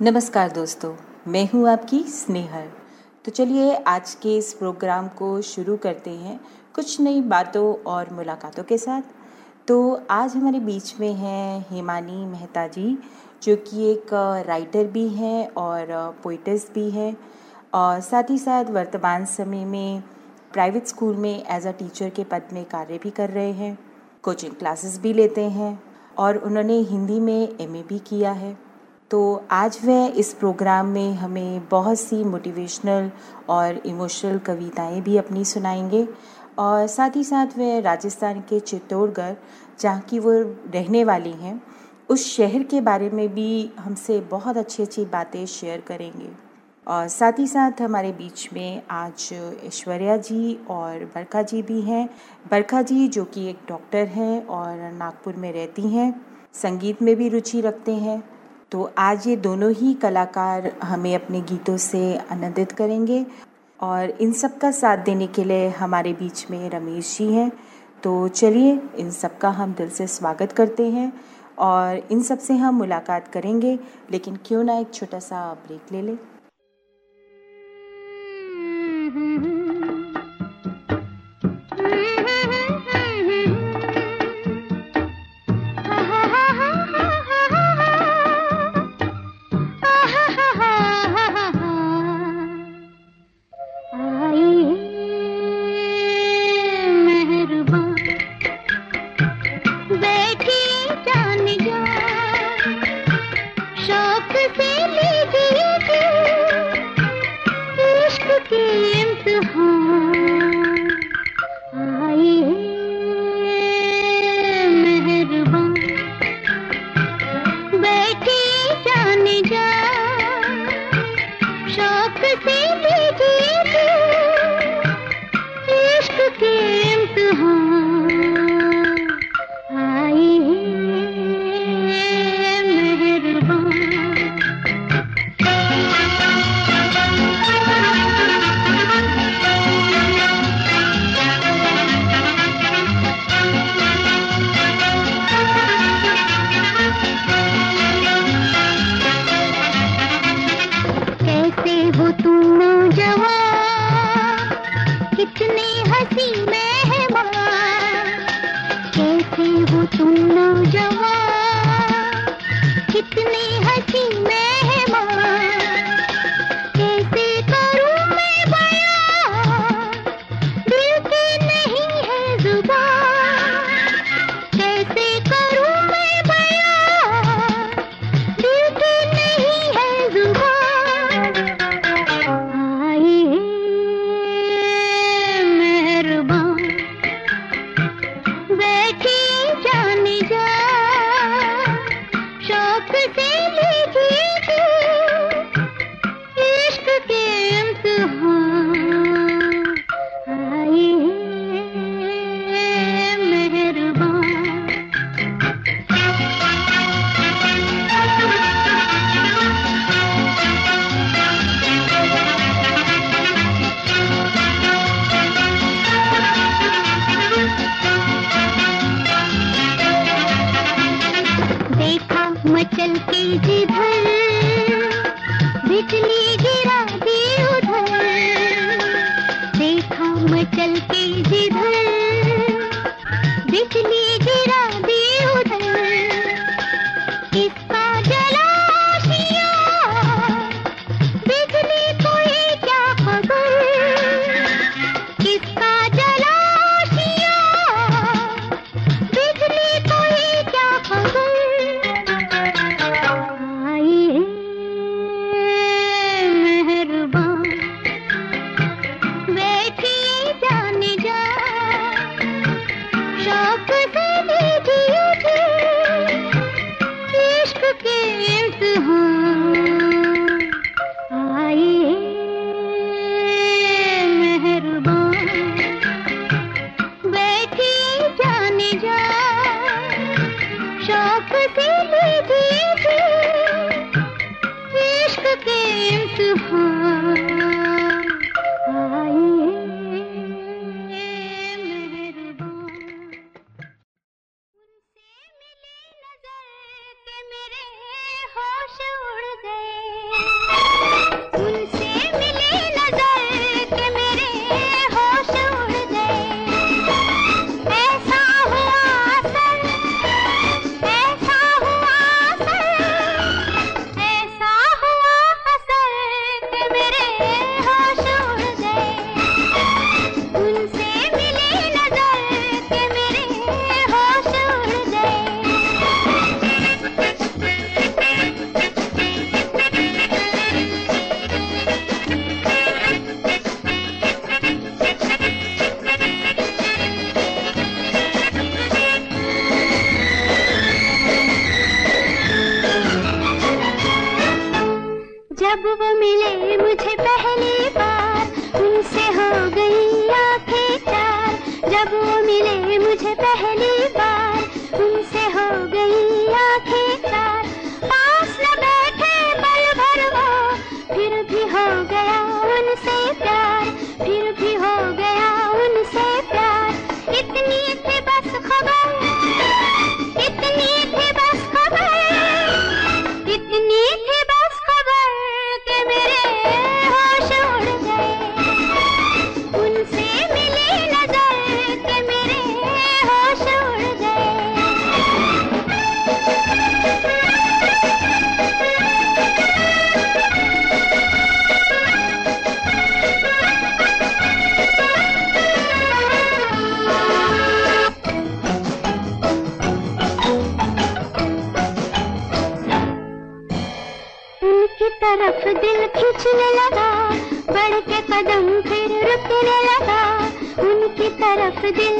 नमस्कार दोस्तों, मैं हूँ आपकी स्नेहल। तो चलिए आज के इस प्रोग्राम को शुरू करते हैं कुछ नई बातों और मुलाकातों के साथ। तो आज हमारे बीच में हैं हिमानी मेहता जी, जो कि एक राइटर भी हैं और पोइटस भी हैं। और साथ ही साथ वर्तमान समय में प्राइवेट स्कूल में एज अ टीचर के पद में कार्य भी कर रहे हैं, कोचिंग क्लासेस भी लेते हैं और उन्होंने हिंदी में एमए भी किया है। तो आज वह इस प्रोग्राम में हमें बहुत सी मोटिवेशनल और इमोशनल कविताएँ भी अपनी सुनाएँगे और साथ ही साथ वह राजस्थान के चित्तौड़गढ़, जहाँ की वो रहने वाली हैं, उस शहर के बारे में भी हमसे बहुत अच्छी अच्छी बातें शेयर करेंगे। और साथ ही साथ हमारे बीच में आज ऐश्वर्या जी और बरखा जी भी हैं। बरखा जी जो कि एक डॉक्टर हैं और नागपुर में रहती हैं, संगीत में भी रुचि रखते हैं। तो आज ये दोनों ही कलाकार हमें अपने गीतों से आनंदित करेंगे और इन सब का साथ देने के लिए हमारे बीच में रमेश जी हैं। तो चलिए, इन सब का हम दिल से स्वागत करते हैं और इन सबसे हम मुलाकात करेंगे, लेकिन क्यों ना एक छोटा सा ब्रेक ले लें।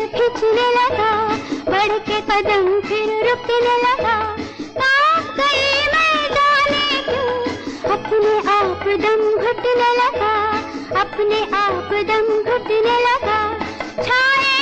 खींचने लगा बढ़ के कदम फिर रुकने लगा। काँप गई मैं जाने क्यों? अपने आप दम घुटने लगा, अपने आप दम घुटने लगा। छाए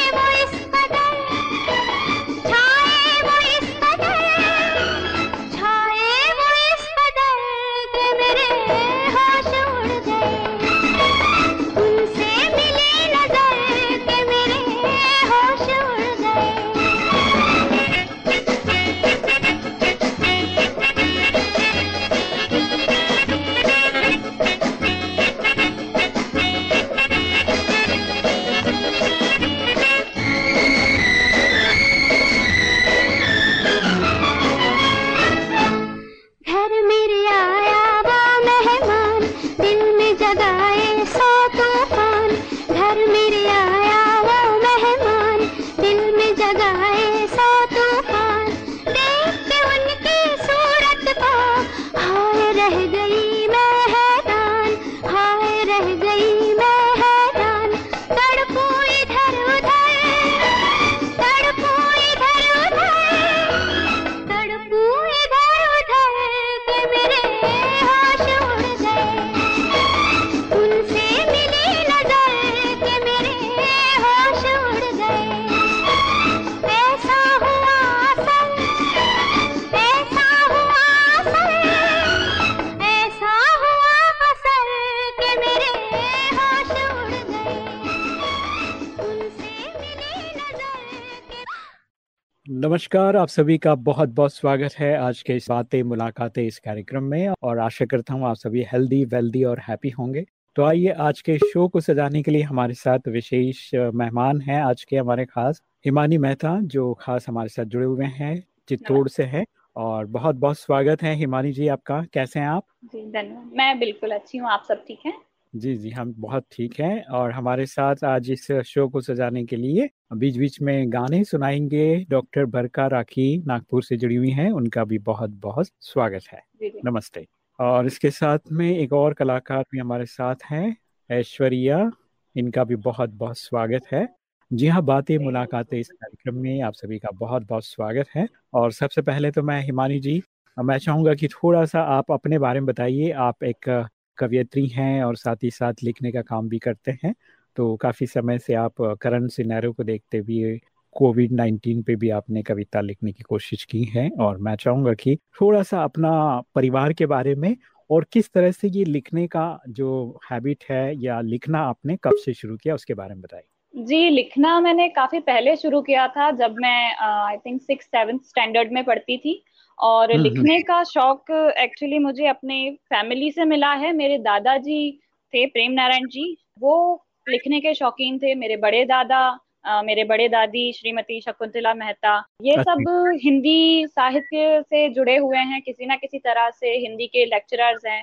नमस्कार, आप सभी का बहुत बहुत स्वागत है आज के इस बातें, मुलाकातें इस कार्यक्रम में और आशा करता हूँ आप सभी हेल्दी, वेल्दी और हैप्पी होंगे। तो आइए आज के शो को सजाने के लिए हमारे साथ विशेष मेहमान हैं आज के हमारे खास हिमानी मेहता, जो खास हमारे साथ जुड़े हुए हैं, चित्तौड़ से है और बहुत बहुत स्वागत है हिमानी जी आपका। कैसे हैं आप? जी, धन्यवाद। मैं बिल्कुल अच्छी हूँ, आप सब ठीक हैं? जी जी हम बहुत ठीक हैं और हमारे साथ आज इस शो को सजाने के लिए बीच बीच में गाने सुनाएँगे डॉक्टर बरका राखी नागपुर से जुड़ी हुई हैं। उनका भी बहुत बहुत स्वागत है। नमस्ते। और इसके साथ में एक और कलाकार भी हमारे साथ हैं ऐश्वर्या। इनका भी बहुत बहुत स्वागत है। जी हाँ बातें मुलाकातें इस कार्यक्रम में आप सभी का बहुत बहुत स्वागत है। और सबसे पहले तो मैं हिमानी जी मैं चाहूँगा कि थोड़ा सा आप अपने बारे में बताइए। आप एक कवयित्री हैं और साथ ही साथ लिखने का काम भी करते हैं। तो काफ़ी समय से आप करंट सिनेरियो को देखते हुए कोविड नाइन्टीन पे भी आपने कविता लिखने की कोशिश की है और मैं चाहूँगा कि थोड़ा सा अपना परिवार के बारे में और किस तरह से ये लिखने का जो हैबिट है या लिखना आपने कब से शुरू किया उसके बारे में बताइए। जी, लिखना मैंने काफ़ी पहले शुरू किया था जब मैं I think six seventh standard में पढ़ती थी। और हम्म, लिखने का शौक एक्चुअली मुझे अपने फैमिली से मिला है मेरे दादाजी थे प्रेम नारायण जी वो लिखने के शौकीन थे मेरे बड़े दादा मेरे बड़े दादी श्रीमती शकुंतला मेहता ये अच्छा। सब हिंदी साहित्य से जुड़े हुए हैं किसी ना किसी तरह से हिंदी के लेक्चरर्स हैं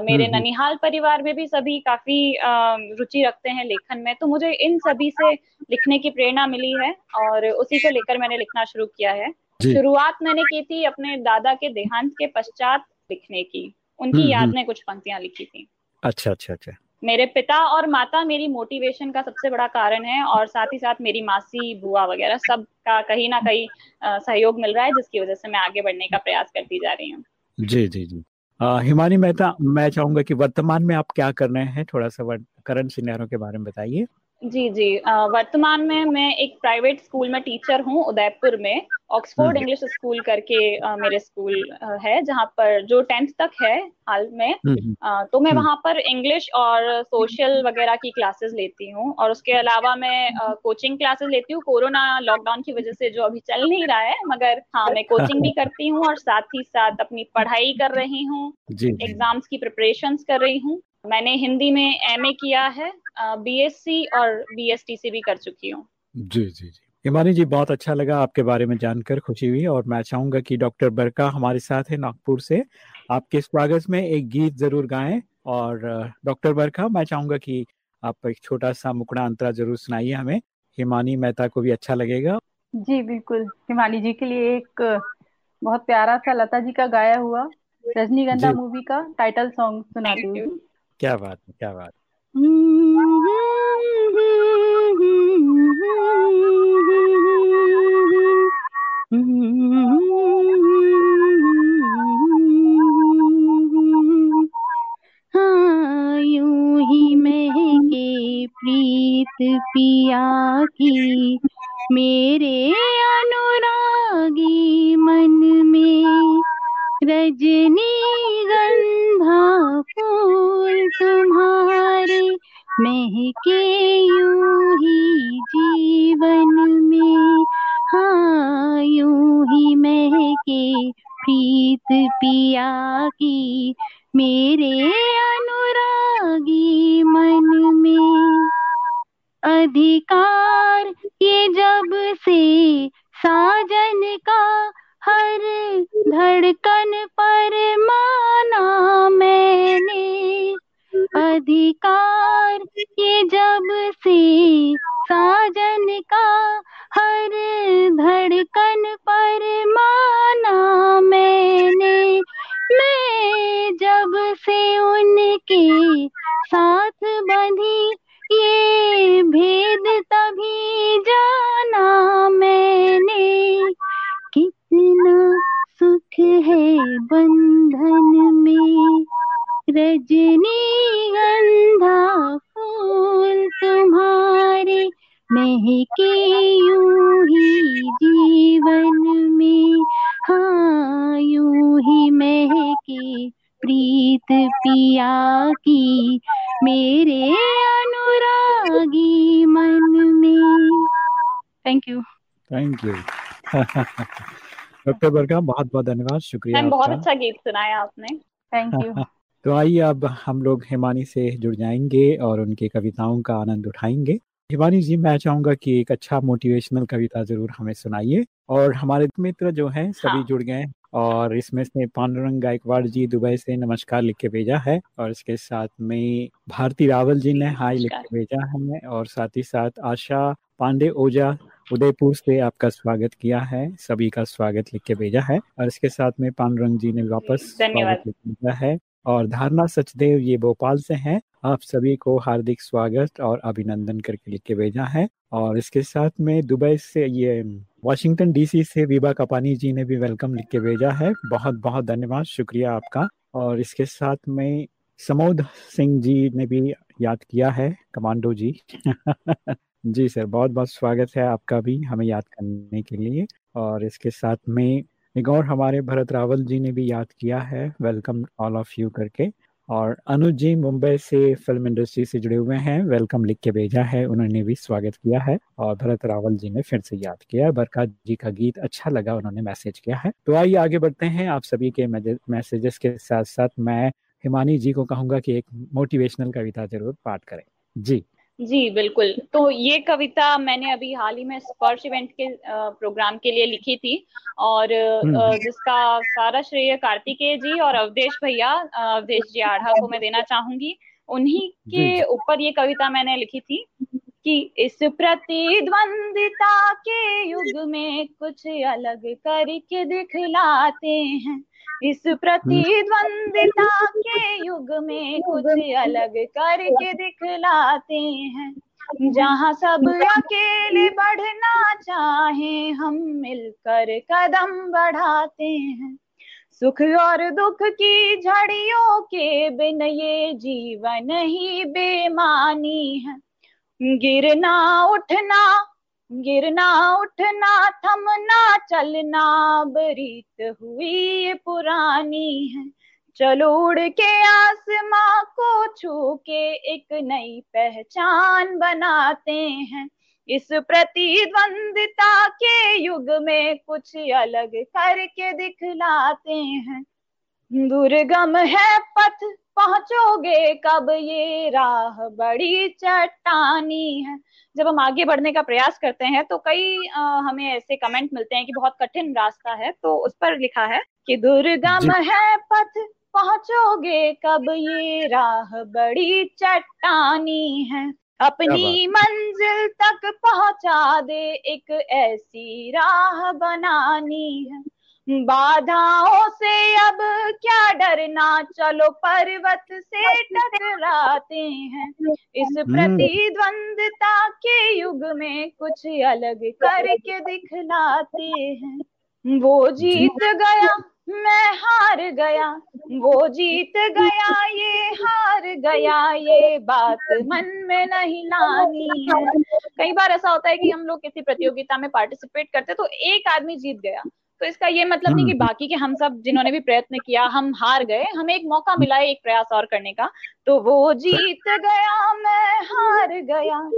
मेरे हम्म, हम्म। ननिहाल परिवार में भी सभी काफ़ी रुचि रखते हैं लेखन में तो मुझे इन सभी से लिखने की प्रेरणा मिली है और उसी को लेकर मैंने लिखना शुरू किया है। शुरुआत मैंने की थी अपने दादा के देहांत के पश्चात लिखने की। उनकी हम्म, याद हम्म। में कुछ पंक्तियाँ लिखी थी। अच्छा अच्छा अच्छा। मेरे पिता और माता मेरी मोटिवेशन का सबसे बड़ा कारण है और साथ ही साथ मेरी मासी बुआ वगैरह सब का कहीं ना कहीं सहयोग मिल रहा है जिसकी वजह से मैं आगे बढ़ने का प्रयास करती जा रही हूँ। जी जी जी। आ, हिमानी मेहता मैं चाहूँगा कि वर्तमान में आप क्या कर रहे हैं? थोड़ा सा करंट सिनेरियो के बारे में बताइए। जी जी। वर्तमान में मैं एक प्राइवेट स्कूल में टीचर हूँ उदयपुर में। ऑक्सफोर्ड इंग्लिश स्कूल करके uh, मेरे स्कूल है जहाँ पर जो टेंथ तक है हाल में। uh, तो मैं वहाँ पर इंग्लिश और सोशल वगैरह की क्लासेस लेती हूँ और उसके अलावा मैं कोचिंग क्लासेस लेती हूँ। कोरोना लॉकडाउन की वजह से जो अभी चल नहीं रहा है मगर हाँ मैं कोचिंग भी करती हूँ और साथ ही साथ अपनी पढ़ाई कर रही हूँ एग्ज़ाम्स की प्रिपरेशन कर रही हूँ। मैंने हिंदी में एमए किया है बीएससी और बीएसटीसी भी कर चुकी हूँ। जी जी जी। हिमानी जी बहुत अच्छा लगा आपके बारे में जानकर खुशी हुई और मैं चाहूँगा कि डॉक्टर बरका हमारे साथ है नागपुर से। आपके स्वागत में एक गीत ज़रूर गाएँ और डॉक्टर बरका मैं चाहूँगा कि आप एक छोटा सा मुकड़ा अंतरा ज़रूर सुनाइए हमें। हिमानी मेहता को भी अच्छा लगेगा। जी बिल्कुल। हिमानी जी के लिए एक बहुत प्यारा सा लता जी का गाया हुआ रजनीगंधा मूवी का टाइटल सॉन्ग सुनाती हूँ। क्या बात है क्या बात हाँ। ही प्रीत पिया की मेरे अनुरागी मन में रजनी गंधा फूल तुम्हारे महके यूँ ही जीवन में हाँ यूँ ही महके प्रीत पिया की मेरे अनुरागी मन में। अधिकार ये जब से साजन का हर धड़कन पर माना मैंने। अधिकार ये जब से साजन का हर धड़कन पर माना मैंने। मैं जब से उनके साथ बंधी ये भेद तभी जाना मैंने। कितना सुख है बंधन में। रजनी गंधा फूल तुम्हारे महके यूँ ही जीवन में। हाँ यूँ ही महके प्रीत पिया की मेरे अनुरागी मन में। Thank you thank you doctor Barka बहुत बहुत धन्यवाद शुक्रिया बहुत अच्छा गीत सुनाया आपने। थैंक यू तो आइए अब हम लोग हिमानी से जुड़ जाएँगे और उनकी कविताओं का आनंद उठाएँगे। हिमानी जी मैं चाहूँगा कि एक अच्छा मोटिवेशनल कविता ज़रूर हमें सुनाइए। और हमारे मित्र जो हैं सभी हाँ। जुड़ गए और इसमें से पांडुरंग गायकवाड़ जी दुबई से नमस्कार लिख के भेजा है और इसके साथ में भारती रावल जी ने हाई लिख के भेजा है और साथ ही साथ आशा पांडे ओझा उदयपुर से आपका स्वागत किया है सभी का स्वागत लिख के भेजा है और इसके साथ में पांडुरंग जी ने वापस स्वागत लिख भेजा है और धारणा सचदेव ये भोपाल से हैं आप सभी को हार्दिक स्वागत और अभिनंदन करके लिख के भेजा है और इसके साथ में दुबई से ये वाशिंगटन डीसी से विभा कपानी जी ने भी वेलकम लिख के भेजा है बहुत बहुत धन्यवाद शुक्रिया आपका और इसके साथ में समोद सिंह जी ने भी याद किया है कमांडो जी। जी सर बहुत बहुत स्वागत है आपका भी हमें याद करने के लिए। और इसके साथ में एक और हमारे भरत रावल जी ने भी याद किया है, वेलकम ऑल ऑफ़ यू करके। और अनुज जी मुंबई से फ़िल्म इंडस्ट्री से जुड़े हुए हैं, वेलकम लिख के भेजा है, उन्होंने भी स्वागत किया है। और भरत रावल जी ने फिर से याद किया है बरका जी का गीत अच्छा लगा, उन्होंने मैसेज किया है। तो आइए आगे बढ़ते हैं, आप सभी के मैसेजेस के साथ साथ मैं हिमानी जी को कहूँगा कि एक मोटिवेशनल कविता ज़रूर पाठ करें। जी। जी बिल्कुल। तो ये कविता मैंने अभी हाल ही में स्पर्श इवेंट के प्रोग्राम के लिए लिखी थी और हम्म। जिसका सारा श्रेय कार्तिकेय जी और अवधेश भैया अवधेश जी आढ़ा को मैं देना चाहूँगी। उन्हीं के ऊपर ये कविता मैंने लिखी थी। कि इस प्रतिद्वंदिता के युग में कुछ अलग करके दिखलाते हैं। इस प्रतिद्वंदिता के युग में कुछ अलग करके दिखलाते हैं। जहाँ सब अकेले बढ़ना चाहे, हम मिलकर कदम बढ़ाते हैं। सुख और दुख की झड़ियों के बिन ये जीवन ही बेमानी है। गिरना, उठना गिरना, उठना, थमना, चलना बरीत हुई पुरानी है। चलो उड़ के आसमां को छू के एक नई पहचान बनाते हैं। इस प्रतिद्वंदिता के युग में कुछ अलग करके दिखलाते हैं। दुर्गम है पथ पहुंचोगे कब ये राह बड़ी चट्टानी है? जब हम आगे बढ़ने का प्रयास करते हैं तो कई आ, हमें ऐसे कमेंट मिलते हैं कि बहुत कठिन रास्ता है तो उस पर लिखा है कि दुर्गम है पथ पहुंचोगे कब ये राह बड़ी चट्टानी है? अपनी मंजिल तक पहुँचा दे एक ऐसी राह बनानी है। बाधाओं से अब क्या डरना? चलो पर्वत से टकराते हैं। इस हम्म। प्रतिद्वंदता के युग में कुछ अलग करके दिखलाते हैं। वो जीत गया मैं हार गया। वो जीत गया ये हार गया। ये बात मन में नहीं लानी है। कई बार ऐसा होता है कि हम लोग किसी प्रतियोगिता में पार्टिसिपेट करते तो एक आदमी जीत गया। तो इसका ये मतलब नहीं कि हम्म। बाकी के हम सब जिन्होंने भी प्रयत्न किया हम हार गए हमें एक मौका मिला है एक प्रयास और करने का। तो वो जीत गया मैं हार गया।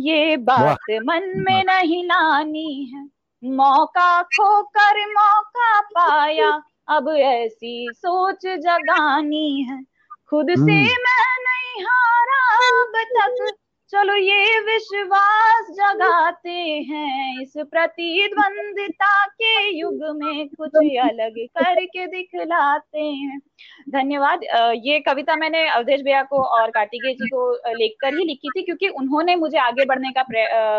ये बात मन में नहीं लानी है। मौका खोकर मौका पाया अब ऐसी सोच जगानी है। खुद से हम्म। मैं नहीं हारा अब तक चलो ये विश्वास जगाते हैं इस प्रतिद्वंदिता के युग में कुछ अलग करके दिखलाते हैं। धन्यवाद। ये कविता मैंने अवधेश भैया को और कार्तिकेय जी को लेकर ही लिखी थी क्योंकि उन्होंने मुझे आगे बढ़ने का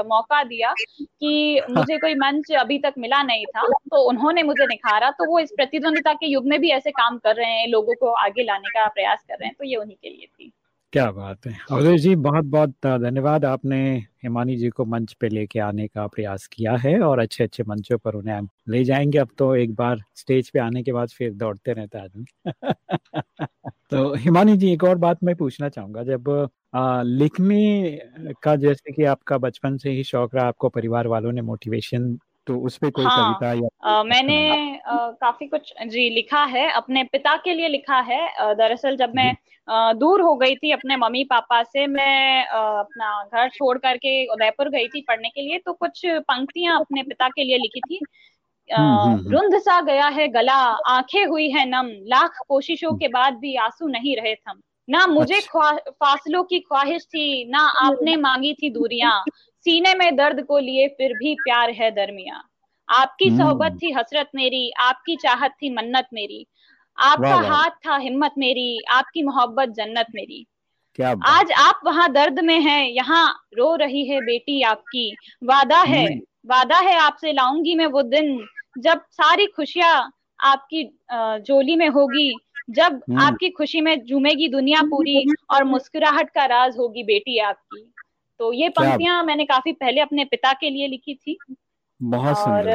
मौका दिया कि मुझे कोई मंच अभी तक मिला नहीं था तो उन्होंने मुझे निखारा तो वो इस प्रतिद्वंदिता के युग में भी ऐसे काम कर रहे हैं लोगों को आगे लाने का प्रयास कर रहे हैं तो ये उन्हीं के लिए थी। क्या बात है। अवधेश जी बहुत बहुत धन्यवाद। आपने हिमानी जी को मंच पे लेके आने का प्रयास किया है और अच्छे अच्छे मंचों पर उन्हें हम ले जाएँगे। अब तो एक बार स्टेज पे आने के बाद फिर दौड़ते रहता आदमी। तो हिमानी जी एक और बात मैं पूछना चाहूँगा। जब आ, लिखने का जैसे कि आपका बचपन से ही शौक रहा आपको परिवार वालों ने मोटिवेशन तो उस पे कोई हाँ, कविता या आ, मैंने आ, काफ़ी कुछ जी लिखा है अपने पिता के लिए लिखा है। दरअसल जब मैं दूर हो गई थी अपने मम्मी पापा से मैं अपना घर छोड़ करके उदयपुर गई थी पढ़ने के लिए तो कुछ पंक्तियाँ अपने पिता के लिए लिखी थी। हम्म, हम्म, हम्म। रुंध सा गया है गला आँखें हुई है नम लाख कोशिशों के बाद भी आँसू नहीं रहे थम। ना मुझे अच्छा। फासलों की ख्वाहिश थी ना आपने मांगी थी दूरियाँ सीने में दर्द को लिए फिर भी प्यार है दरमिया। आपकी सोहबत थी हसरत मेरी आपकी चाहत थी मन्नत मेरी आपका हाथ था हिम्मत मेरी आपकी मोहब्बत जन्नत मेरी। क्या आज आप वहाँ दर्द में हैं यहाँ रो रही है बेटी आपकी। वादा है वादा है आपसे लाऊँगी मैं वो दिन जब सारी खुशियाँ आपकी झोली में होगी जब हम्म। आपकी खुशी में झूमेगी दुनिया पूरी और मुस्कुराहट का राज होगी बेटी आपकी। तो ये पंक्तियाँ मैंने काफ़ी पहले अपने पिता के लिए लिखी थी बहुत और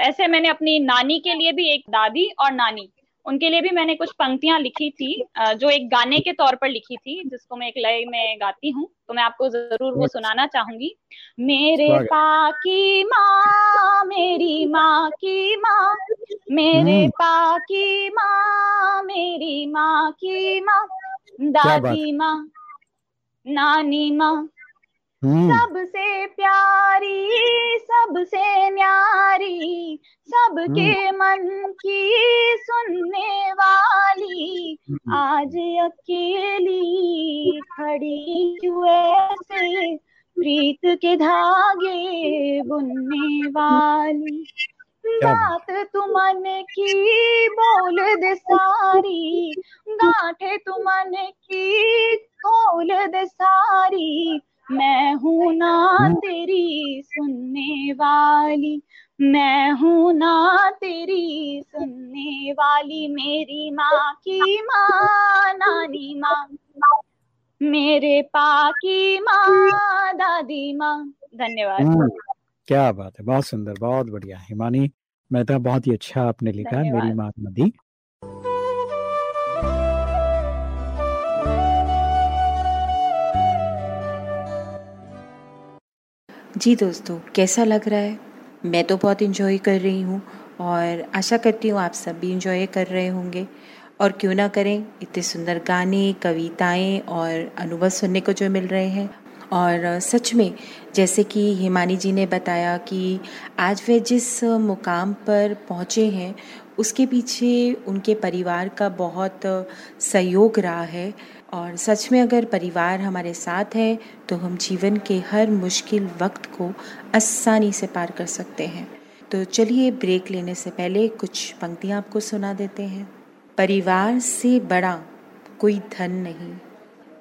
ऐसे मैंने अपनी नानी के लिए भी एक दादी और नानी उनके लिए भी मैंने कुछ पंक्तियाँ लिखी थी जो एक गाने के तौर पर लिखी थी जिसको मैं एक लय में गाती हूँ तो मैं आपको ज़रूर वो सुनाना चाहूँगी मेरे पा की माँ मेरी माँ की माँ मेरे हम्म। पा की माँ मेरी माँ की माँ दादी माँ नानी माँ। सबसे प्यारी सबसे न्यारी सबके हम्म। मन की सुनने वाली हम्म। आज अकेली खड़ी ऐसे? प्रीत के धागे बुनने वाली। बात। तुमन की बोल दे सारी। गांठे तुमन की खोल दे सारी। मैं हूँ ना। तेरी सुनने वाली मैं हूँ ना तेरी सुनने वाली मेरी माँ की माँ नानी माँ मेरे पा की माँ दादी माँ। धन्यवाद। हम्म, क्या बात है बहुत सुंदर बहुत बढ़िया। हिमानी मेहता बहुत ही अच्छा आपने लिखा मेरी माँ नदी। जी दोस्तों, कैसा लग रहा है? मैं तो बहुत इन्जॉय कर रही हूँ और आशा करती हूँ आप सब भी इन्जॉय कर रहे होंगे। और क्यों ना करें, इतने सुंदर गाने, कविताएँ और अनुभव सुनने को जो मिल रहे हैं। और सच में, जैसे कि हिमानी जी ने बताया कि आज वे जिस मुकाम पर पहुँचे हैं, उसके पीछे उनके परिवार का बहुत सहयोग रहा है। और सच में अगर परिवार हमारे साथ है तो हम जीवन के हर मुश्किल वक्त को आसानी से पार कर सकते हैं। तो चलिए ब्रेक लेने से पहले कुछ पंक्तियाँ आपको सुना देते हैं। परिवार से बड़ा कोई धन नहीं,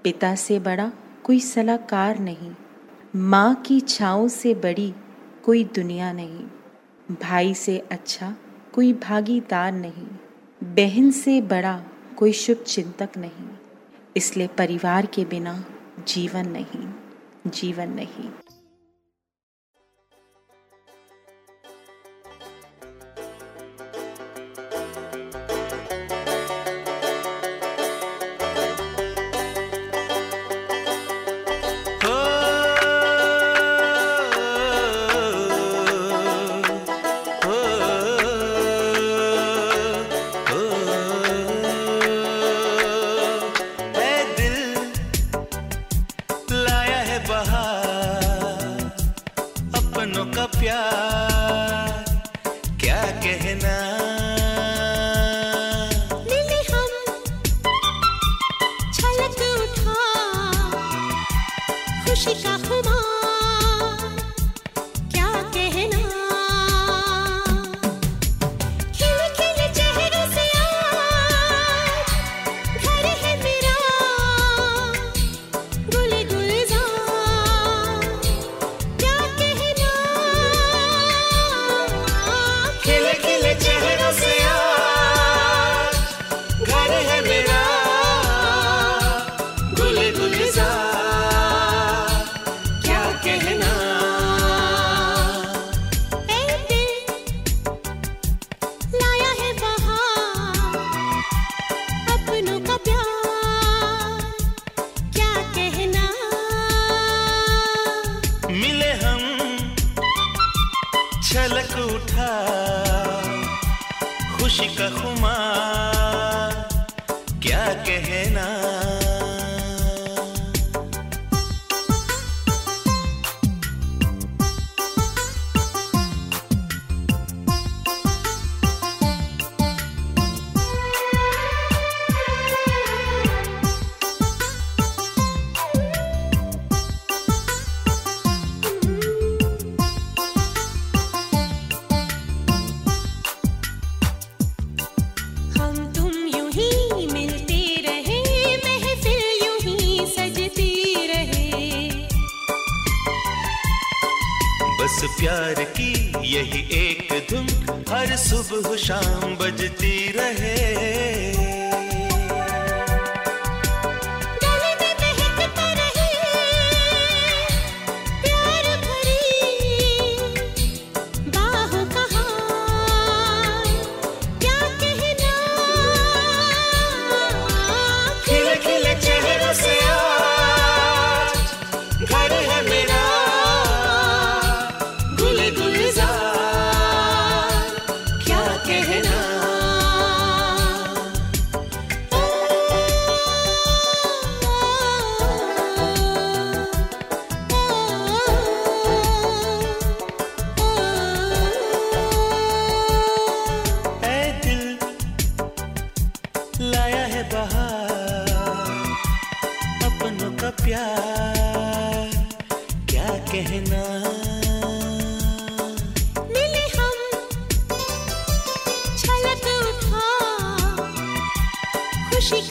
पिता से बड़ा कोई सलाहकार नहीं, माँ की छाँव से बड़ी कोई दुनिया नहीं, भाई से अच्छा कोई भागीदार नहीं, बहन से बड़ा कोई शुभ चिंतक नहीं। इसलिए परिवार के बिना जीवन नहीं जीवन नहीं। प्यार क्या कहना? हम खुशी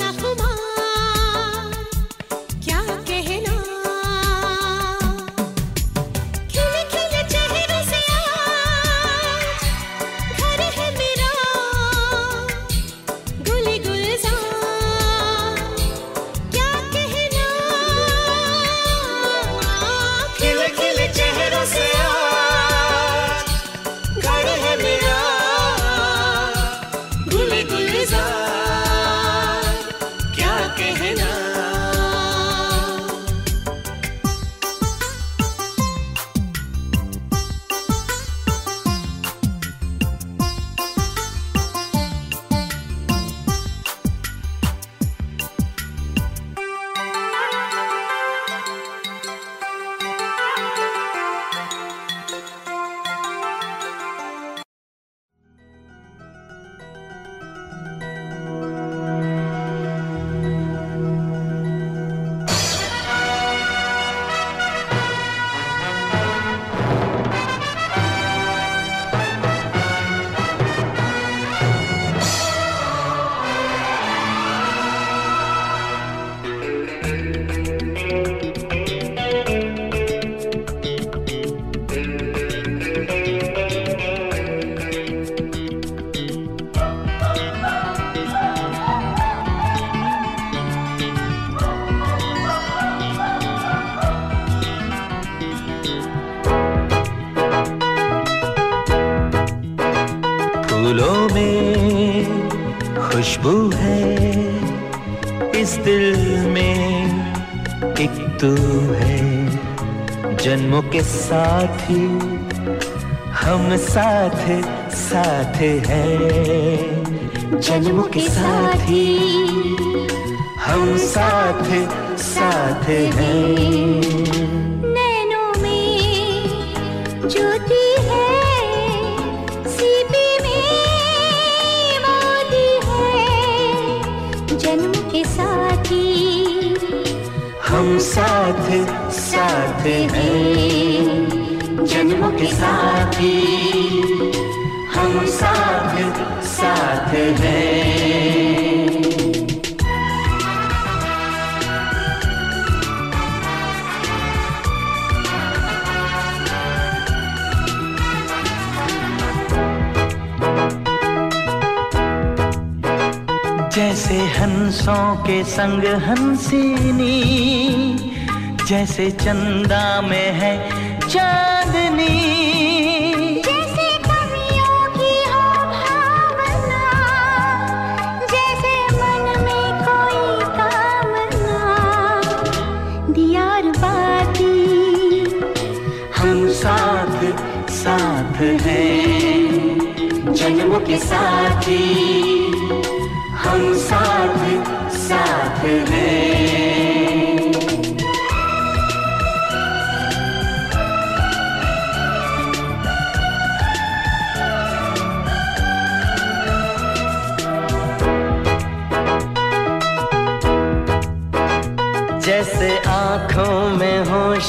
साथ ही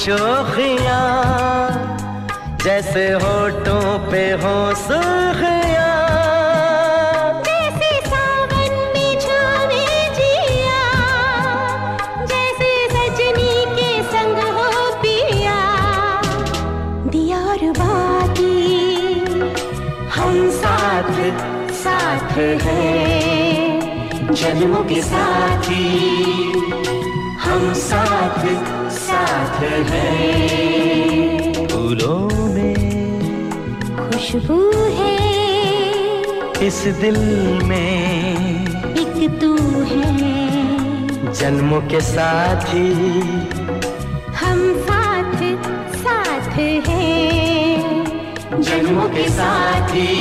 शोखिया जैसे होठों पे हो हम साथ हैं जन्मों के साथी। हम साथ फूलों में खुशबू है। इस दिल में एक तू है। जन्मों के साथी हम साथ साथ हैं। जन्मों के साथी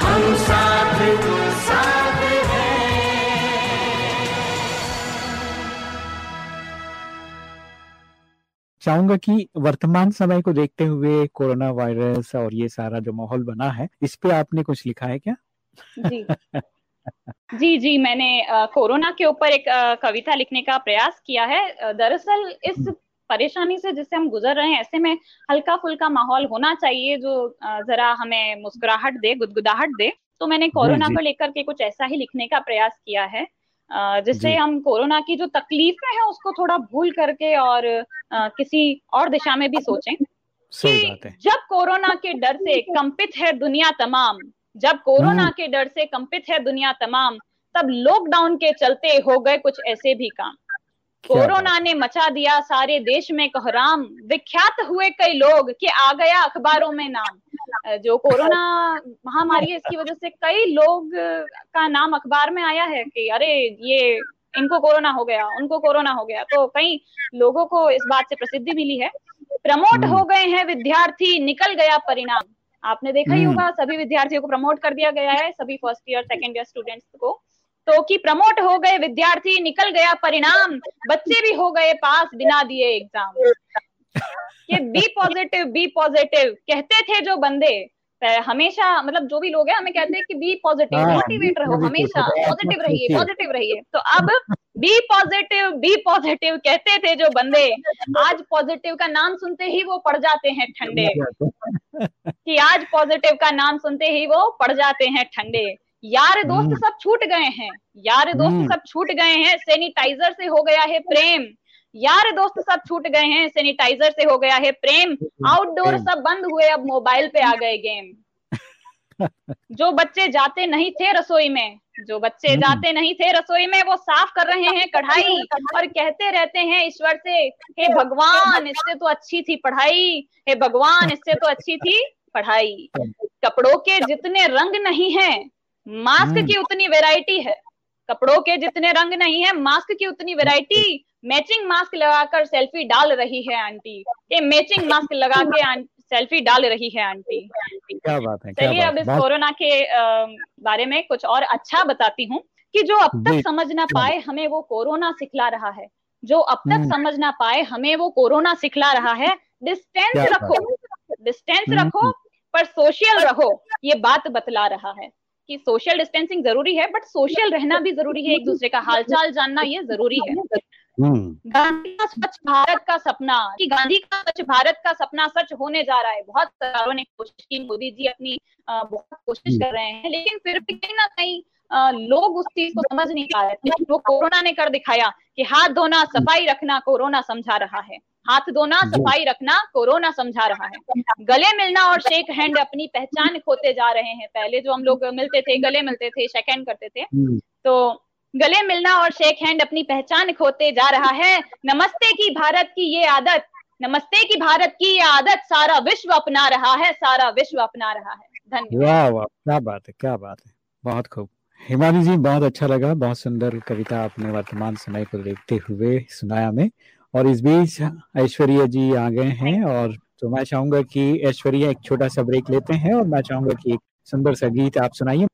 हम साथ साथ चाहूँगा कि वर्तमान समय को देखते हुए कोरोना वायरस और ये सारा जो माहौल बना है इस पे आपने कुछ लिखा है क्या? जी। जी जी मैंने अ, कोरोना के ऊपर एक अ, कविता लिखने का प्रयास किया है। दरअसल इस परेशानी से जिससे हम गुजर रहे हैं ऐसे में हल्का फुल्का माहौल होना चाहिए जो जरा हमें मुस्कुराहट दे गुदगुदाहट दे। तो मैंने कोरोना को लेकर के कुछ ऐसा ही लिखने का प्रयास किया है। जिससे हम कोरोना की जो तकलीफें है उसको थोड़ा भूल करके और किसी और दिशा में भी सोचें कि जब कोरोना के डर से कंपित है दुनिया तमाम जब कोरोना हम्म। के डर से कंपित है दुनिया तमाम तब लॉकडाउन के चलते हो गए कुछ ऐसे भी काम। कोरोना ने मचा दिया सारे देश में कोहराम विख्यात हुए कई लोग कि आ गया अखबारों में नाम। जो कोरोना महामारी है इसकी वजह से कई लोग का नाम अखबार में आया है कि अरे ये इनको कोरोना हो गया उनको कोरोना हो गया। तो कई लोगों को इस बात से प्रसिद्धि मिली है। प्रमोट हम्म। हो गए हैं विद्यार्थी निकल गया परिणाम। आपने देखा ही हम्म। होगा सभी विद्यार्थियों को प्रमोट कर दिया गया है सभी first year second year students को। तो कि प्रमोट हो गए विद्यार्थी निकल गया परिणाम बच्चे भी हो गए पास बिना दिए एग्ज़ाम ये बी पॉजिटिव बी पॉजिटिव कहते थे जो बंदे हमेशा मतलब जो भी लोग हैं हमें कहते हैं कि बी पॉजिटिव मोटिवेट रहो हमेशा पॉजिटिव रहिए पॉजिटिव रहिए। तो अब बी पॉजिटिव बी पॉजिटिव कहते थे जो बंदे आज पॉजिटिव का नाम सुनते ही वो पड़ जाते हैं ठंडे। कि आज पॉजिटिव का नाम सुनते ही वो पड़ जाते हैं ठंडे। यार दोस्त हम्म। सब छूट गए हैं। यार दोस्त हम्म। सब छूट गए हैं सैनिटाइजर से हो गया है प्रेम। यार दोस्त सब छूट गए हैं सैनिटाइजर से हो गया है प्रेम। आउटडोर सब बंद हुए अब मोबाइल पे आ गए गेम जो बच्चे जाते नहीं थे रसोई में जो बच्चे हम्म। जाते नहीं थे रसोई में वो साफ़ कर रहे हैं कढ़ाई और कहते रहते हैं ईश्वर से हे भगवान इससे तो अच्छी थी पढ़ाई। हे भगवान इससे तो अच्छी थी पढ़ाई। कपड़ों के जितने रंग नहीं हैं मास्क हम्म। की उतनी वैरायटी है। कपड़ों के जितने रंग नहीं है मास्क की उतनी वैरायटी मैचिंग मास्क लगाकर सेल्फी डाल रही है आंटी। ये मैचिंग मास्क लगा के सेल्फी डाल रही है आंटी। क्या बात है चलिए अब इस कोरोना के बारे में कुछ और अच्छा बताती हूँ कि जो अब तक समझ ना पाए हमें वो कोरोना सिखला रहा है। जो अब तक हम्म। समझ ना पाए हमें वो कोरोना सिखला रहा है। डिस्टेंस रखो। डिस्टेंस हम्म। रखो पर सोशल रहो ये बात बतला रहा है। कि सोशल डिस्टेंसिंग ज़रूरी है बट सोशल रहना भी ज़रूरी है एक दूसरे का। हालचाल जानना ये ज़रूरी है। हम्म। गांधी का स्वच्छ भारत का सपना कि गांधी का स्वच्छ भारत का सपना सच होने जा रहा है। बहुत सरकारों ने कोशिश की मोदी जी अपनी बहुत कोशिश हम्म। कर रहे हैं लेकिन फिर भी कहीं ना कहीं लोग उस चीज़ को समझ नहीं पा रहे थे। वो कोरोना ने कर दिखाया कि हाथ धोना सफ़ाई रखना कोरोना समझा रहा है। हाथ धोना सफ़ाई रखना कोरोना समझा रहा है। गले मिलना और शेक हैंड अपनी पहचान खोते जा रहे हैं। पहले जो हम लोग मिलते थे गले मिलते थे शेक हैंड करते थे। तो गले मिलना और शेक हैंड अपनी पहचान खोते जा रहा है। नमस्ते की भारत की ये आदत नमस्ते की भारत की ये आदत सारा विश्व अपना रहा है सारा विश्व अपना रहा है। धन्यवाद। वाह वाह क्या बात है क्या बात है। बहुत खूब। हिमानी जी बहुत अच्छा लगा बहुत सुंदर कविता आपने वर्तमान समय को देखते हुए सुनाया में और इस बीच ऐश्वर्या जी आ गए हैं और तो मैं चाहूँगा कि ऐश्वर्या एक छोटा सा ब्रेक लेते हैं और मैं चाहूँगा कि एक सुंदर सा गीत आप सुनाइए।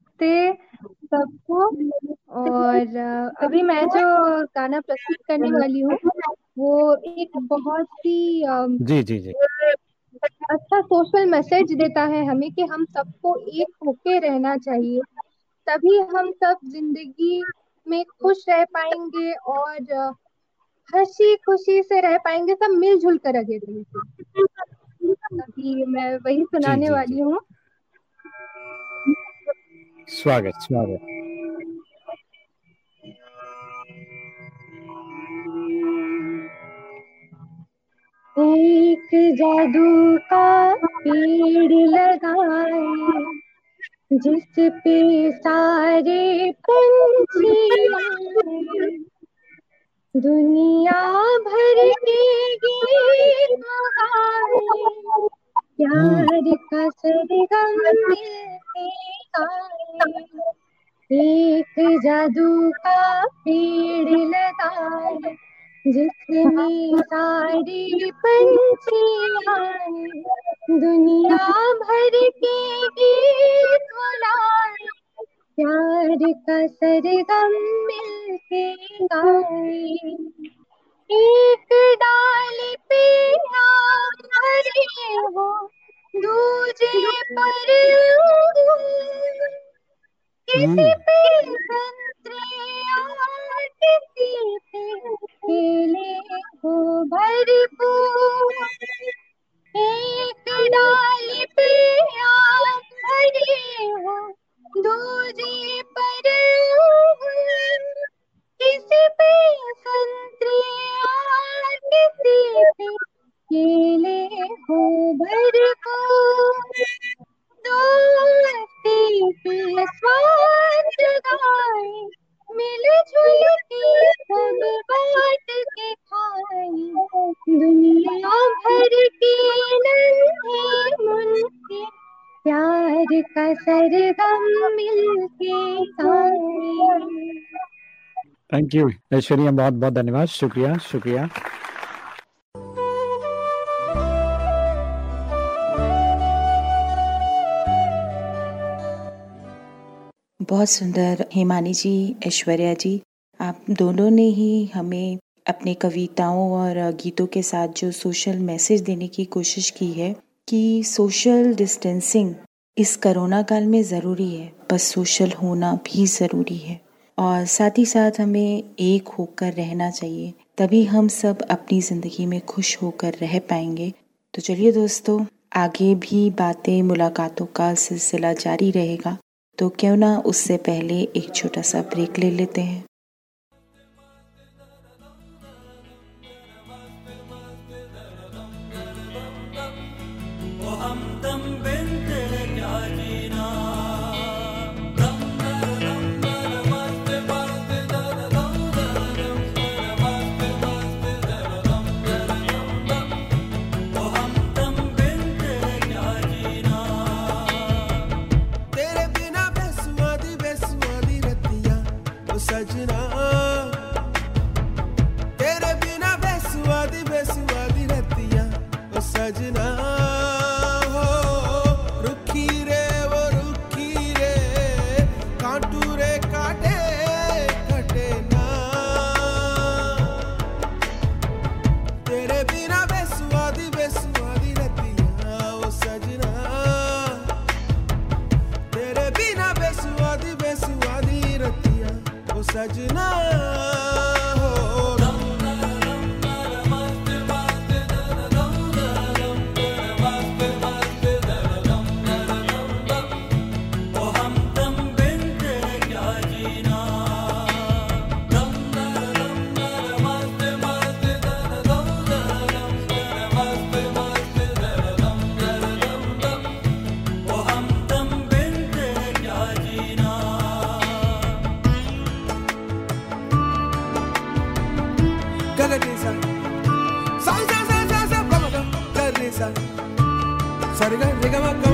सबको और अभी मैं जो गाना प्रस्तुत करने वाली हूँ वो एक बहुत ही जी जी जी। अच्छा सोशल मैसेज देता है हमें कि हम सबको एक होके रहना चाहिए तभी हम सब ज़िंदगी में खुश रह पाएँगे और हँसी खुशी से रह पाएँगे सब मिलजुल कर रहेंगे अभी मैं वही सुनाने जी, वाली हूँ। स्वागत स्वागत। एक जादू का पेड़ लगाए जिस पे सारे पंछी दुनिया भर के प्यार का सरगम एक जादू का पेड़ लगाए, जिसमें सारे पंछी आए। दुनिया भर के गीत बुलाए प्यार का सरगम मिलके गाए। एक डाली पे भरे हो दूजे पर किसी हम्म, पे संतरे और किसी पे केले हो भरपूर। एक डाली पे भरे हो दूजे पर किसी पे संतरे और किसी पे केले हो भरपूर दोस्ती पे स्वाद गाए मिलजुल के सब बांट के खाए। दुनिया भर के नन्हे मुन्ने प्यार का सरगम मिलके थैंक यू ऐश्वर्या बहुत बहुत धन्यवाद। शुक्रिया शुक्रिया। बहुत सुंदर। हेमानी जी ऐश्वर्या जी आप दोनों ने ही हमें अपने कविताओं और गीतों के साथ जो सोशल मैसेज देने की कोशिश की है कि सोशल डिस्टेंसिंग इस करोना काल में ज़रूरी है, बस सोशल होना भी ज़रूरी है। और साथ ही साथ हमें एक होकर रहना चाहिए, तभी हम सब अपनी ज़िंदगी में खुश होकर रह पाएँगे। तो चलिए दोस्तों, आगे भी बातें मुलाकातों का सिलसिला जारी रहेगा। तो क्यों ना उससे पहले एक छोटा सा ब्रेक ले लेते हैं। सजना cama, cama.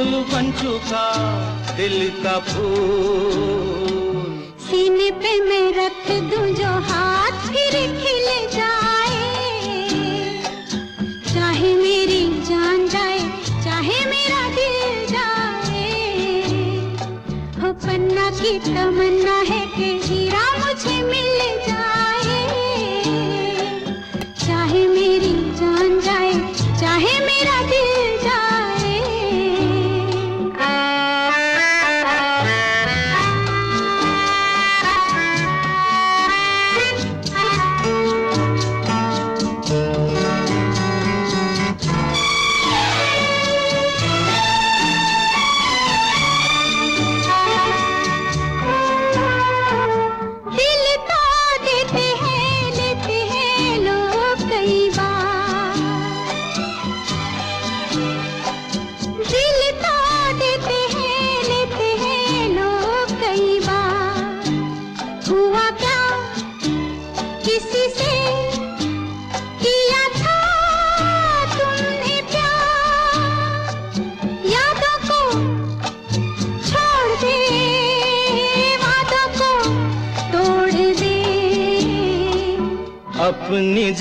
धूल बन चुका दिल का फूल। सीने पे मैं रख दूँ जो हाथ फिर खिल जाए। चाहे मेरी जान जाए, चाहे मेरा दिल जाए। हो पन्ना की तमन्ना है कि हीरा मुझे मिल जाए।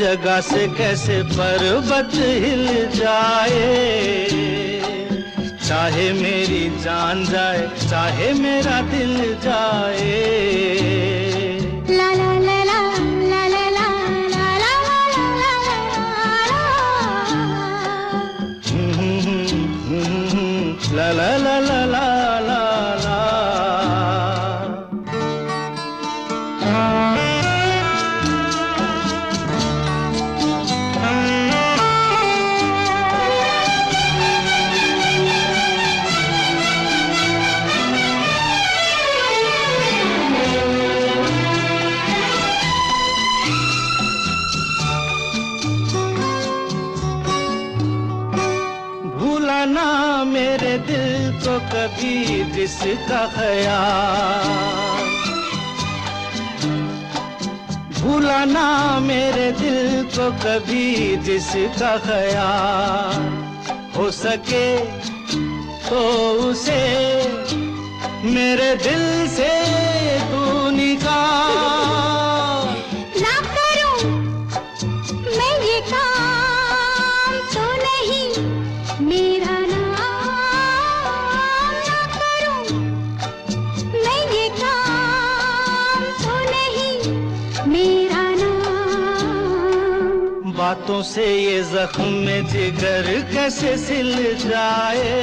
जगह से कैसे पर्वत हिल जाए चाहे मेरी जान जाए चाहे मेरा दिल जाए ला ला जिसका ख्याल। भूला ना मेरे दिल को कभी जिसका ख्याल। हो सके तो उसे मेरे दिल से तू निकाल नाम से ये जख्म जिगर कैसे सिल जाए?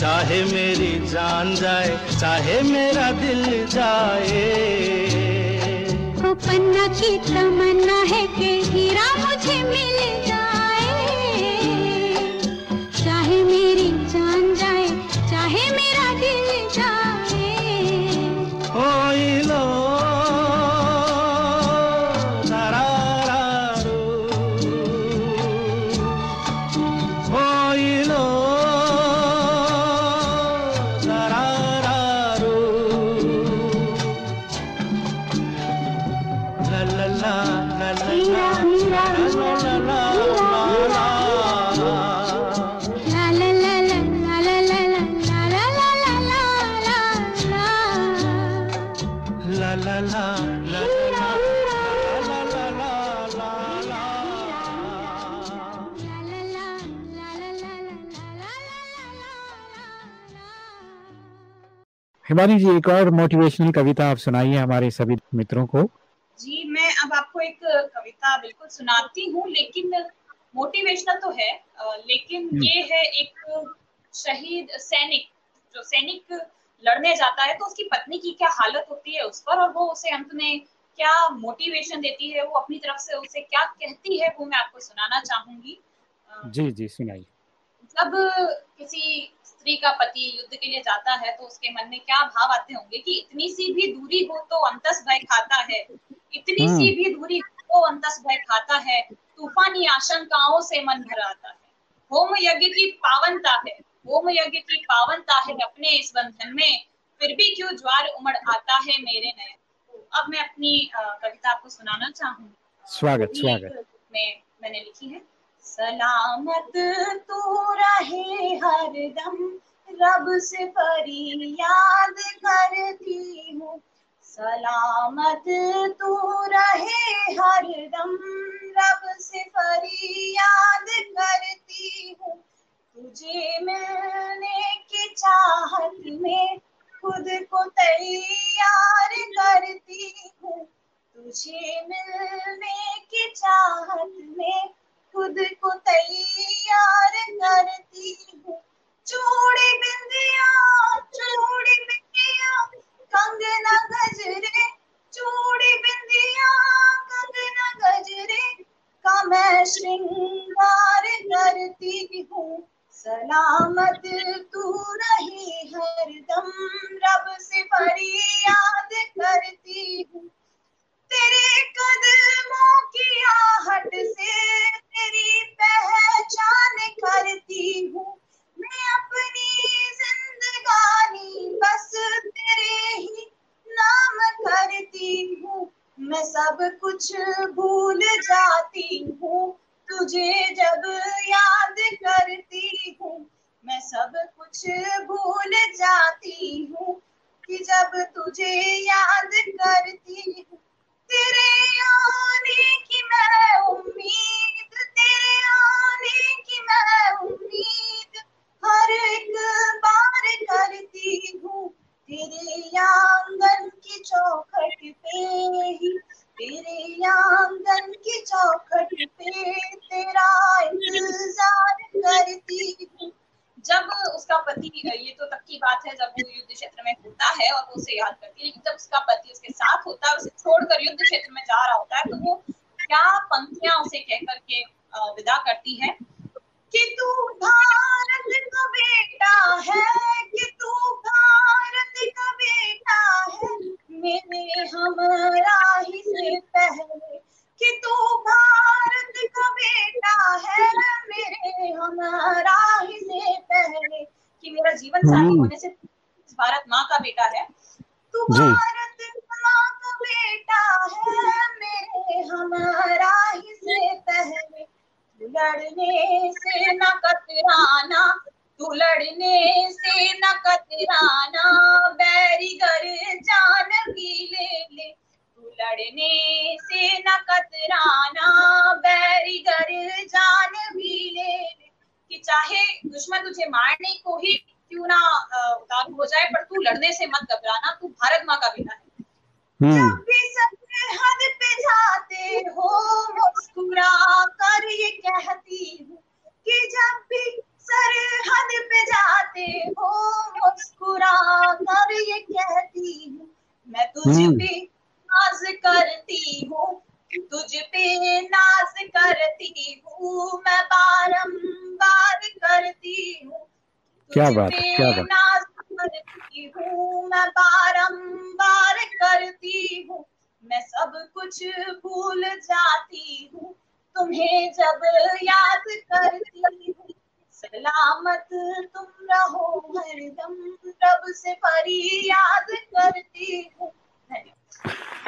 चाहे मेरी जान जाए, चाहे मेरा दिल जाए। तो पन्ना की तमन्ना है कि हीरा मुझे मिल। हिमानी जी एक और मोटिवेशनल कविता आप सुनाइए हमारे सभी मित्रों को जी मैं अब आपको एक कविता बिल्कुल सुनाती हूँ लेकिन मोटिवेशनल तो है लेकिन ये है एक शहीद सैनिक जो सैनिक लड़ने जाता है तो उसकी पत्नी की क्या हालत होती है उस पर और वो उसे अंत में क्या मोटिवेशन देती है वो अपनी तरफ़ से उसे क्या कहती है वो मैं आपको सुनाना चाहूँगी। जी जी सुनाइए। जब किसी स्त्री का पति युद्ध के लिए जाता है तो उसके मन में क्या भाव आते होंगे कि इतनी सी भी दूरी हो तो अंतस भय खाता है? इतनी हम्म। सी भी दूरी हो तो अंतस भय खाता है। तूफानी आशंकाओं से मन भर आता है। होम यज्ञ की पावनता है। होम यज्ञ की पावनता है अपने इस बंधन में। फिर भी क्यों ज्वार उमड़ आता है मेरे नयन? अब मैं अपनी कविता आपको सुनाना चाहूँगी स्वागत स्वागत। में मैंने लिखी है। सलामत तू रहे हरदम रब से परी फरियाद करती हूँ। सलामत तू रहे हरदम रब से परी फरियाद करती हूँ। तुझे मिलने की चाहत में खुद को तैयार करती हूँ। तुझे मिलने की चाहत में खुद को तैयार करती हूँ। चूड़ी बिंदिया चूड़ी बिंदिया कंगना गजरे। चूड़ी बिंदिया कंगना गजरे। का मैं श्रृंगार करती हूँ। सलामत तू रही हरदम, रब से फरियाद करती हूँ। तेरे कदमों की आहट से तेरी पहचान करती हूँ। मैं अपनी जिंदगानी बस तेरे ही नाम करती हूँ। मैं सब कुछ भूल जाती हूँ, तुझे जब याद करती हूँ। मैं सब कुछ भूल जाती हूँ कि जब तुझे याद करती हूँ। तेरे आने की मैं उम्मीद, तेरे आने की मैं उम्मीद, हर एक बार करती हूँ। तेरे आँगन की चौखट पे ही, तेरे आँगन की चौखट पे तेरा इंतज़ार करती हूँ। जब उसका पति ये तो तब की बात है जब वो युद्ध क्षेत्र में होता है और वो उसे याद करती है, लेकिन जब उसका पति उसके साथ होता है उसे छोड़कर युद्ध क्षेत्र में जा रहा होता है तो वो क्या पंक्तियाँ उसे कह करके विदा करती है? कि तू भारत का बेटा है, कि तू भारत का बेटा है मेरे हमरा ही से पहले, कि तू भारत का बेटा है मेरे हमरा ही कि मेरा जीवन हम्म। होने से भारत माँ का बेटा है। तू भारत माँ का बेटा है मेरे हमारा ही से पहले। तू लड़ने से न कतराना तू लड़ने से न कतराना बैरीगर जान भी ले ले। तू लड़ने से न कतराना बैरीगर जान भी ले ले। कि चाहे दुश्मन तुझे मारने को ही क्यों ना हो जाए पर तू लड़ने से मत घबराना तू भारत माँ का बेटा है हम्म जब भी हद पे जाते हो मुस्कुरा कर ये कहती हूँ कि जब भी सरहद पे जाते हो मुस्कुरा कर ये कहती हूँ मैं तुझ हम्म। पे क्या बात है, क्या बात। मैं बारंबार करती हूँ। मैं सब कुछ भूल जाती हूँ तुम्हें जब याद करती हूँ सलामत तुम रहो हरदम रब से फरियाद करती हूँ।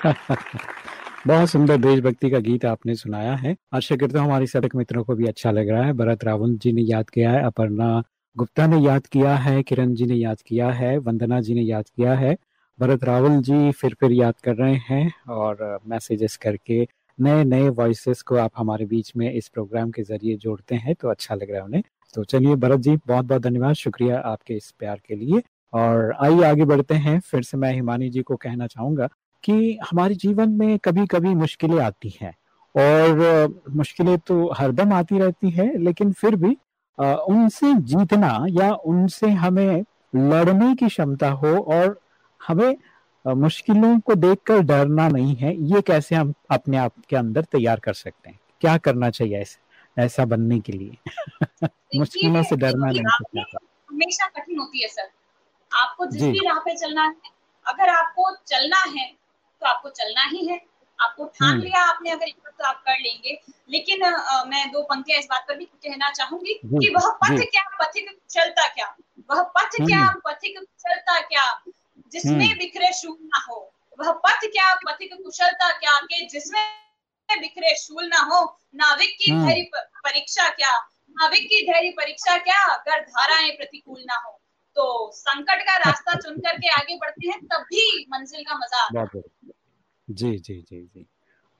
बहुत सुंदर देशभक्ति का गीत आपने सुनाया है। आशा करता हूँ हमारे सड़क मित्रों को भी अच्छा लग रहा है। भरत रावल जी ने याद किया है अपर्णा गुप्ता ने याद किया है, किरण जी ने याद किया है, वंदना जी ने याद किया है, भरत रावल जी फिर फिर याद कर रहे हैं और मैसेजेस करके नए नए वॉइसेस को आप हमारे बीच में इस प्रोग्राम के ज़रिए जोड़ते हैं तो अच्छा लग रहा है उन्हें। तो चलिए भरत जी, बहुत बहुत धन्यवाद, शुक्रिया आपके इस प्यार के लिए। और आइए आगे बढ़ते हैं। फिर से मैं हिमानी जी को कहना चाहूँगा कि हमारे जीवन में कभी कभी मुश्किलें आती हैं और मुश्किलें तो हरदम आती रहती हैं, लेकिन फिर भी उनसे जीतना या उनसे हमें लड़ने की क्षमता हो और हमें मुश्किलों को देखकर डरना नहीं है ये कैसे हम अपने आप के अंदर तैयार कर सकते हैं? क्या करना चाहिए ऐसे ऐसा बनने के लिए? मुश्किलों से डरना नहीं हमेशा कठिन होती है सर। आपको जिस भी राह पे चलना है अगर आपको चलना है तो आपको चलना ही है। आपको ठान हम्म। लिया आपने अगर एक बार तो आप कर लेंगे लेकिन अ, मैं दो पंक्तियाँ इस बात पर भी कहना चाहूँगी कि वह पथ क्या पथिक चलता क्या वह पथ क्या हम्म। पथिक चलता क्या जिसमें हम्म। बिखरे शूल ना हो वह पथ क्या पथिक कुशलता क्या कि जिसमें बिखरे शूल ना हो नाविक की। धैर्य परीक्षा क्या नाविक की धैर्य परीक्षा क्या अगर धाराएँ प्रतिकूल ना हो तो संकट का रास्ता चुन करके आगे बढ़ते हैं तभी मंजिल का मज़ा आता है। जी जी जी जी।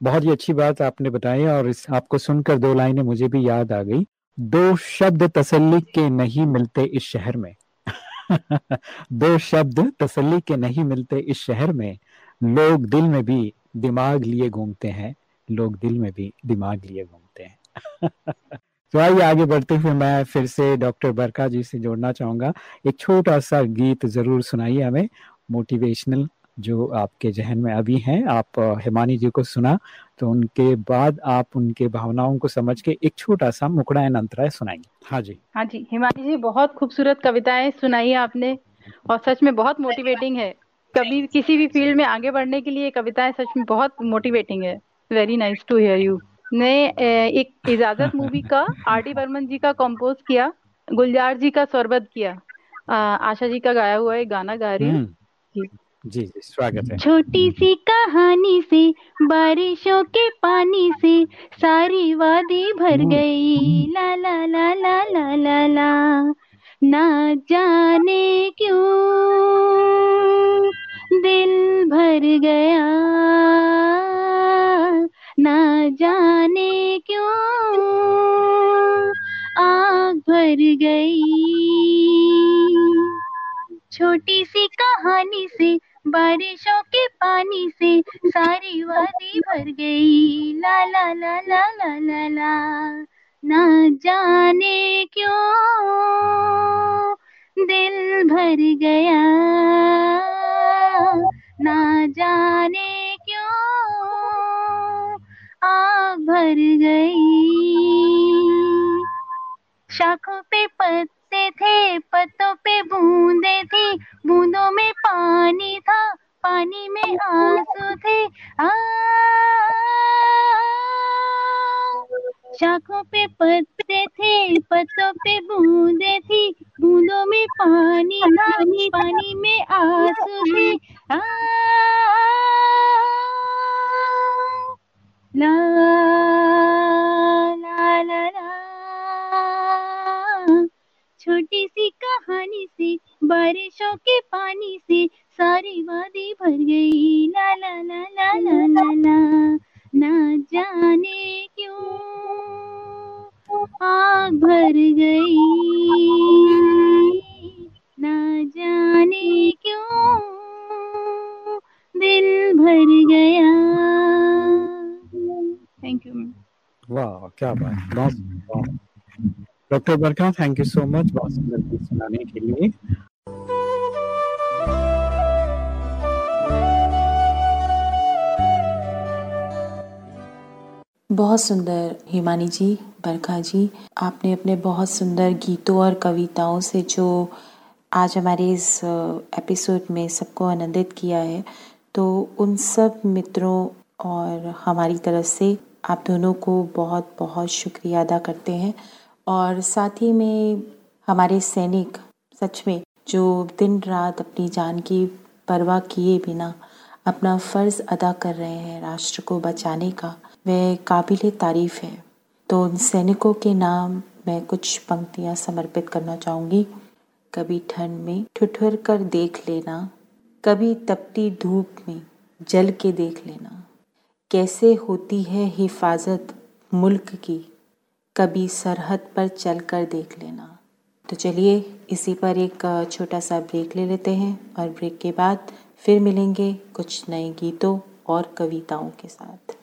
बहुत ही अच्छी बात आपने बताई और इस आपको सुनकर दो लाइनें मुझे भी याद आ गई। दो शब्द तसल्ली के नहीं मिलते इस शहर में। दो शब्द तसल्ली के नहीं मिलते इस शहर में। लोग दिल में भी दिमाग लिए घूमते हैं। लोग दिल में भी दिमाग लिए घूमते हैं। तो आइए आगे बढ़ते हुए मैं फिर से डॉक्टर बरका जी से जोड़ना चाहूँगा। एक छोटा सा गीत ज़रूर सुनाइए हमें। मोटिवेशनल जो आपके जहन में अभी हैं आप हिमानी जी को सुना तो उनके बाद आप उनके भावनाओं को समझ के एक छोटा सा मुकड़ायन अंतराय सुनाएँगे। हाँ जी। हाँ जी हिमानी जी बहुत खूबसूरत कविताएँ सुनाई आपने और सच में बहुत मोटिवेटिंग है। कभी किसी भी फ़ील्ड में आगे बढ़ने के लिए कविताएँ सच में बहुत मोटिवेटिंग है। Very nice to hear you ने एक इजाज़त मूवी का आर डी बर्मन जी का कंपोज किया गुलजार जी का स्वरबद्ध किया। आशा जी का गाया हुआ एक गाना गा रही हूँ। हम्म, जी जी स्वागत है। छोटी सी कहानी से बारिशों के पानी से सारी वादी भर गई। ला ला ला ला ला ला ला। ना जाने क्यों दिल भर गया। ना जाने क्यों आग भर गई। छोटी सी कहानी से बारिशों के पानी से सारी वादी भर गई। ला ला ला ला ला ला ला। ना जाने क्यों दिल भर गया। ना जाने क्यों आग भर गई। शाखों पे पत्ते थे पत्तों पे बूंदे थी। बूंदों में पानी था पानी में आँसू थे। आ शाखों पे पत्ते थे पत्तों पे बूंदे थी। बूंदों में पानी था पानी में आँसू थे। आ ला छोटी सी कहानी से बारिशों के पानी से सारी वादी भर गई। ला ला ला ला ला ला ला ना जाने क्यों आग भर गई। ना जाने क्यों दिल भर गया। थैंक यू वाह क्या बात डॉक्टर बरका थैंक यू सो मच बहुत सुंदर सुनाने के लिए। बहुत सुंदर, हिमानी जी, बरखा जी, आपने अपने बहुत सुंदर गीतों और कविताओं से जो आज हमारे इस एपिसोड में सबको आनंदित किया है तो उन सब मित्रों और हमारी तरफ़ से आप दोनों को बहुत बहुत शुक्रिया अदा करते हैं। और साथ ही में हमारे सैनिक सच में जो दिन रात अपनी जान की परवाह किए बिना अपना फ़र्ज़ अदा कर रहे हैं राष्ट्र को बचाने का, वह काबिल तारीफ़ है। तो उन सैनिकों के नाम मैं कुछ पंक्तियाँ समर्पित करना चाहूँगी। कभी ठंड में ठुठुर कर देख लेना, कभी तपती धूप में जल के देख लेना। कैसे होती है हिफाजत मुल्क की? कभी सरहद पर चल कर देख लेना। तो चलिए, इसी पर एक छोटा सा ब्रेक ले लेते हैं और ब्रेक के बाद फिर मिलेंगे कुछ नए गीतों और कविताओं के साथ।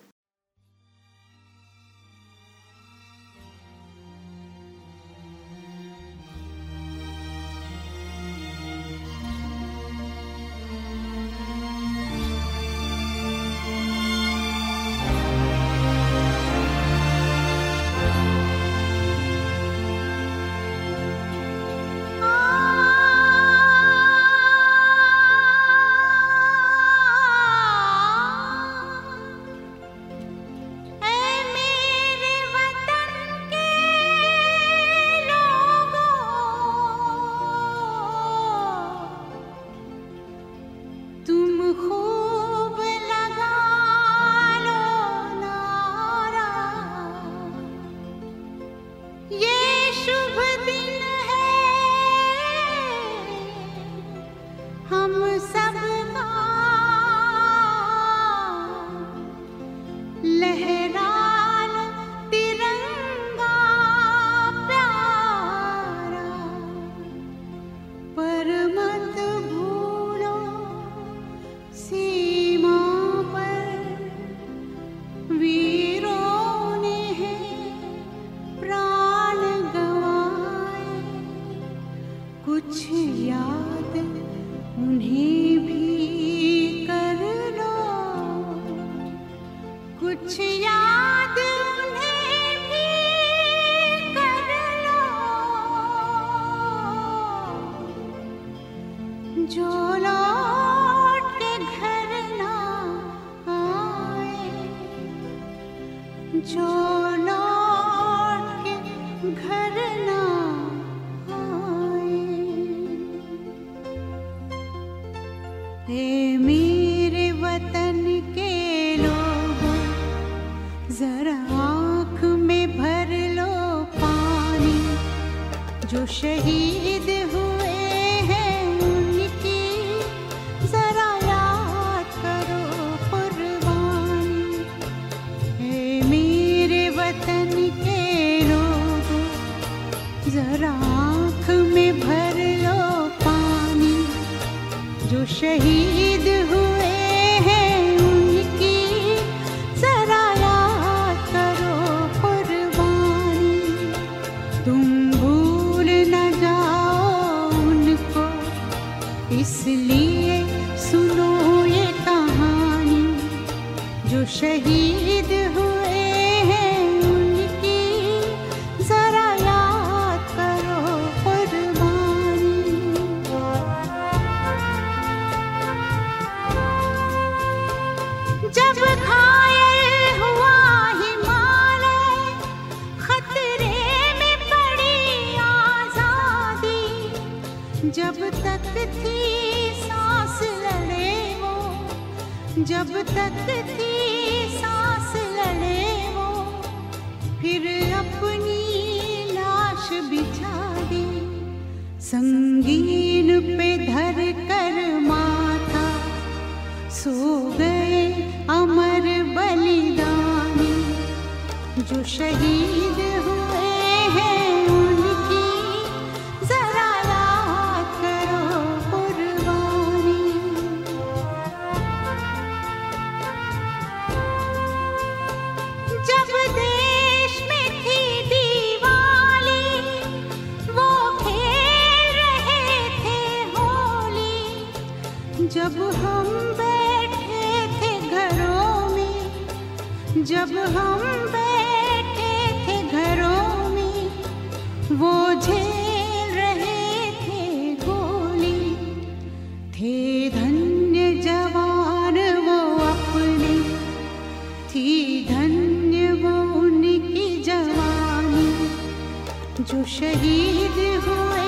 जब हम बैठे थे घरों में, वो झेल रहे थे गोली। थे धन्य जवान वो अपने, थी धन्य वो उनकी जवानी। जो शहीद हुए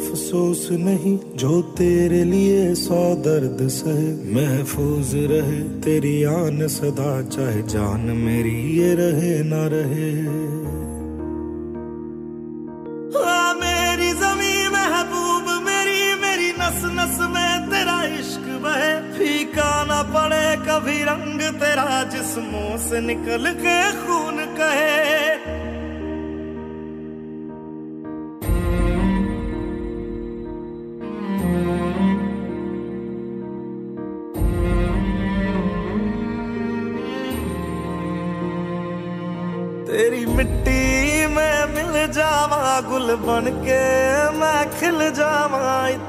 अफसोस नहीं, जो तेरे लिए सौ दर्द सहे। महफूज रहे, तेरी आन सदा, चाहे जान मेरी ये रहे ना रहे। मेरी जमी महबूब, मेरी मेरी नस नस में तेरा इश्क बहे। फीका ना पड़े कभी रंग तेरा, जिस्मों से निकल के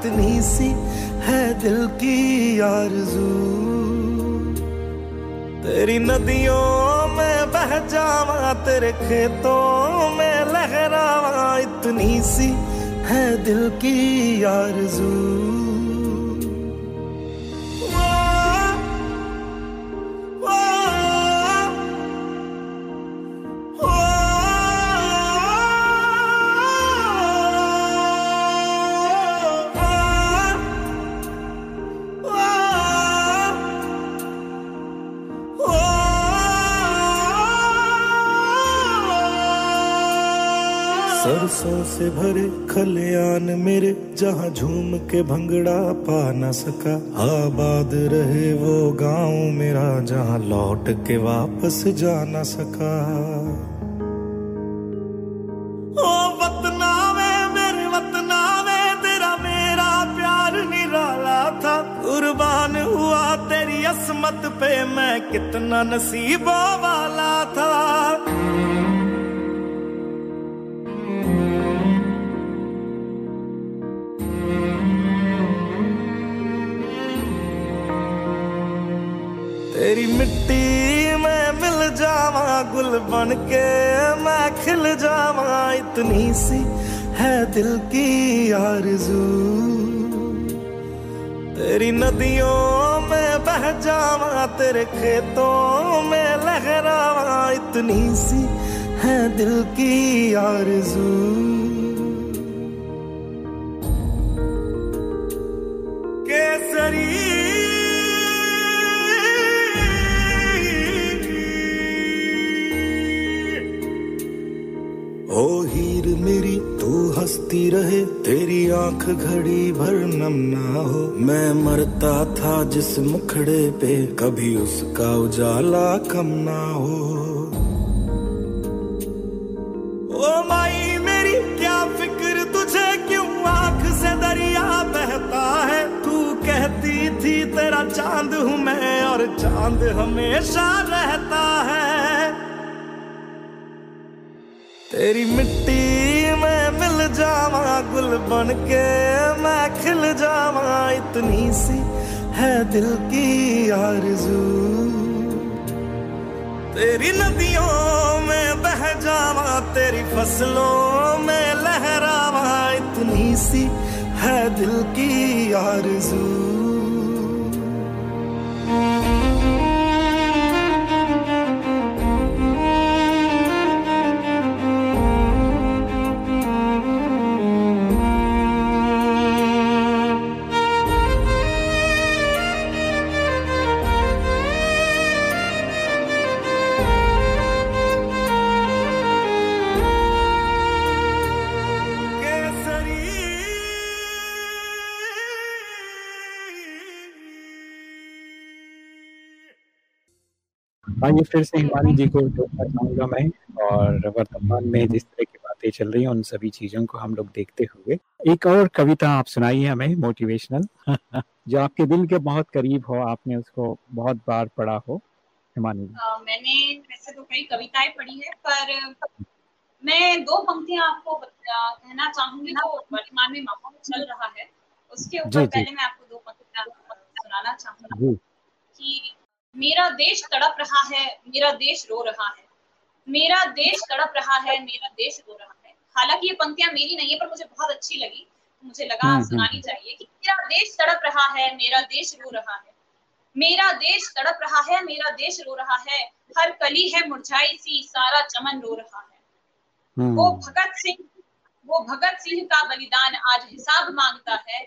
इतनी सी है दिल की आरज़ू। तेरी नदियों में बह जावा, तेरे खेतों में लहरावा, इतनी सी है दिल की आरज़ू। से भरे खलियान मेरे, जहाँ झूम के भंगड़ा पा न सका। आबाद रहे वो गाँव मेरा, जहाँ लौट के वापस जा न सका। ओ वतना में मेरे वतना में तेरा मेरा प्यार निराला था। कुर्बान हुआ तेरी असमत पे मैं, कितना नसीबों वाला था। तेरी मिट्टी में मिल जावा, गुल बन के मैं खिल जावा। इतनी सी है दिल की आरज़ू। तेरी नदियों में बह जावा, तेरे खेतों में लहरावा। इतनी सी है दिल की आरज़ू। ओ हीर मेरी, तू हंसती रहे, तेरी आँख घड़ी भर नम ना हो। मैं मरता था जिस मुखड़े पे, कभी उसका उजाला कम ना हो। ओ माई मेरी, क्या फ़िक्र तुझे, क्यों आँख से दरिया बहता है? तू कहती थी, तेरा चाँद हूँ मैं, और चाँद हमेशा रहता है। तेरी मिट्टी में मिल जावा, गुल बन के मैं खिल जावा। इतनी सी है दिल की आरज़ू। तेरी नदियों में बह जावा, तेरी फ़सलों में लहरावा। इतनी सी है दिल की आरज़ू। आइए फिर से हिमानी जी को जोड़ना चाहूँगा मैं। और वर्तमान में जिस तरह की बातें चल रही हैं उन सभी चीज़ों को हम लोग देखते हुए। एक और कविता आप सुनाइए हमें मोटिवेशनल जो आपके दिल के बहुत करीब हो आपने उसको बहुत बार पढ़ा हो हिमानी जी। मैंने वैसे तो कई कविताएँ पढ़ी है पर मैं दो पंक्तियाँ आपको कहना चाहूँगी जो वर्तमान में माहौल चल रहा है। उसके ऊपर पहले मैं आपको दो पंक्तियाँ सुनाना चाहूँगी कि मेरा देश तड़प रहा है मेरा देश रो रहा है। मेरा देश तड़प रहा है मेरा देश रो रहा है। हालाँकि ये पंक्तियाँ मेरी नहीं है पर मुझे बहुत अच्छी लगी। मुझे लगा हम्म, सुनानी चाहिए कि मेरा देश तड़प रहा है मेरा देश रो रहा है। मेरा देश तड़प रहा है मेरा देश रो रहा है। हर कली है मुरझाई सी सारा चमन रो रहा है। वो हम्म भगत सिंह वो भगत सिंह का बलिदान आज हिसाब माँगता है।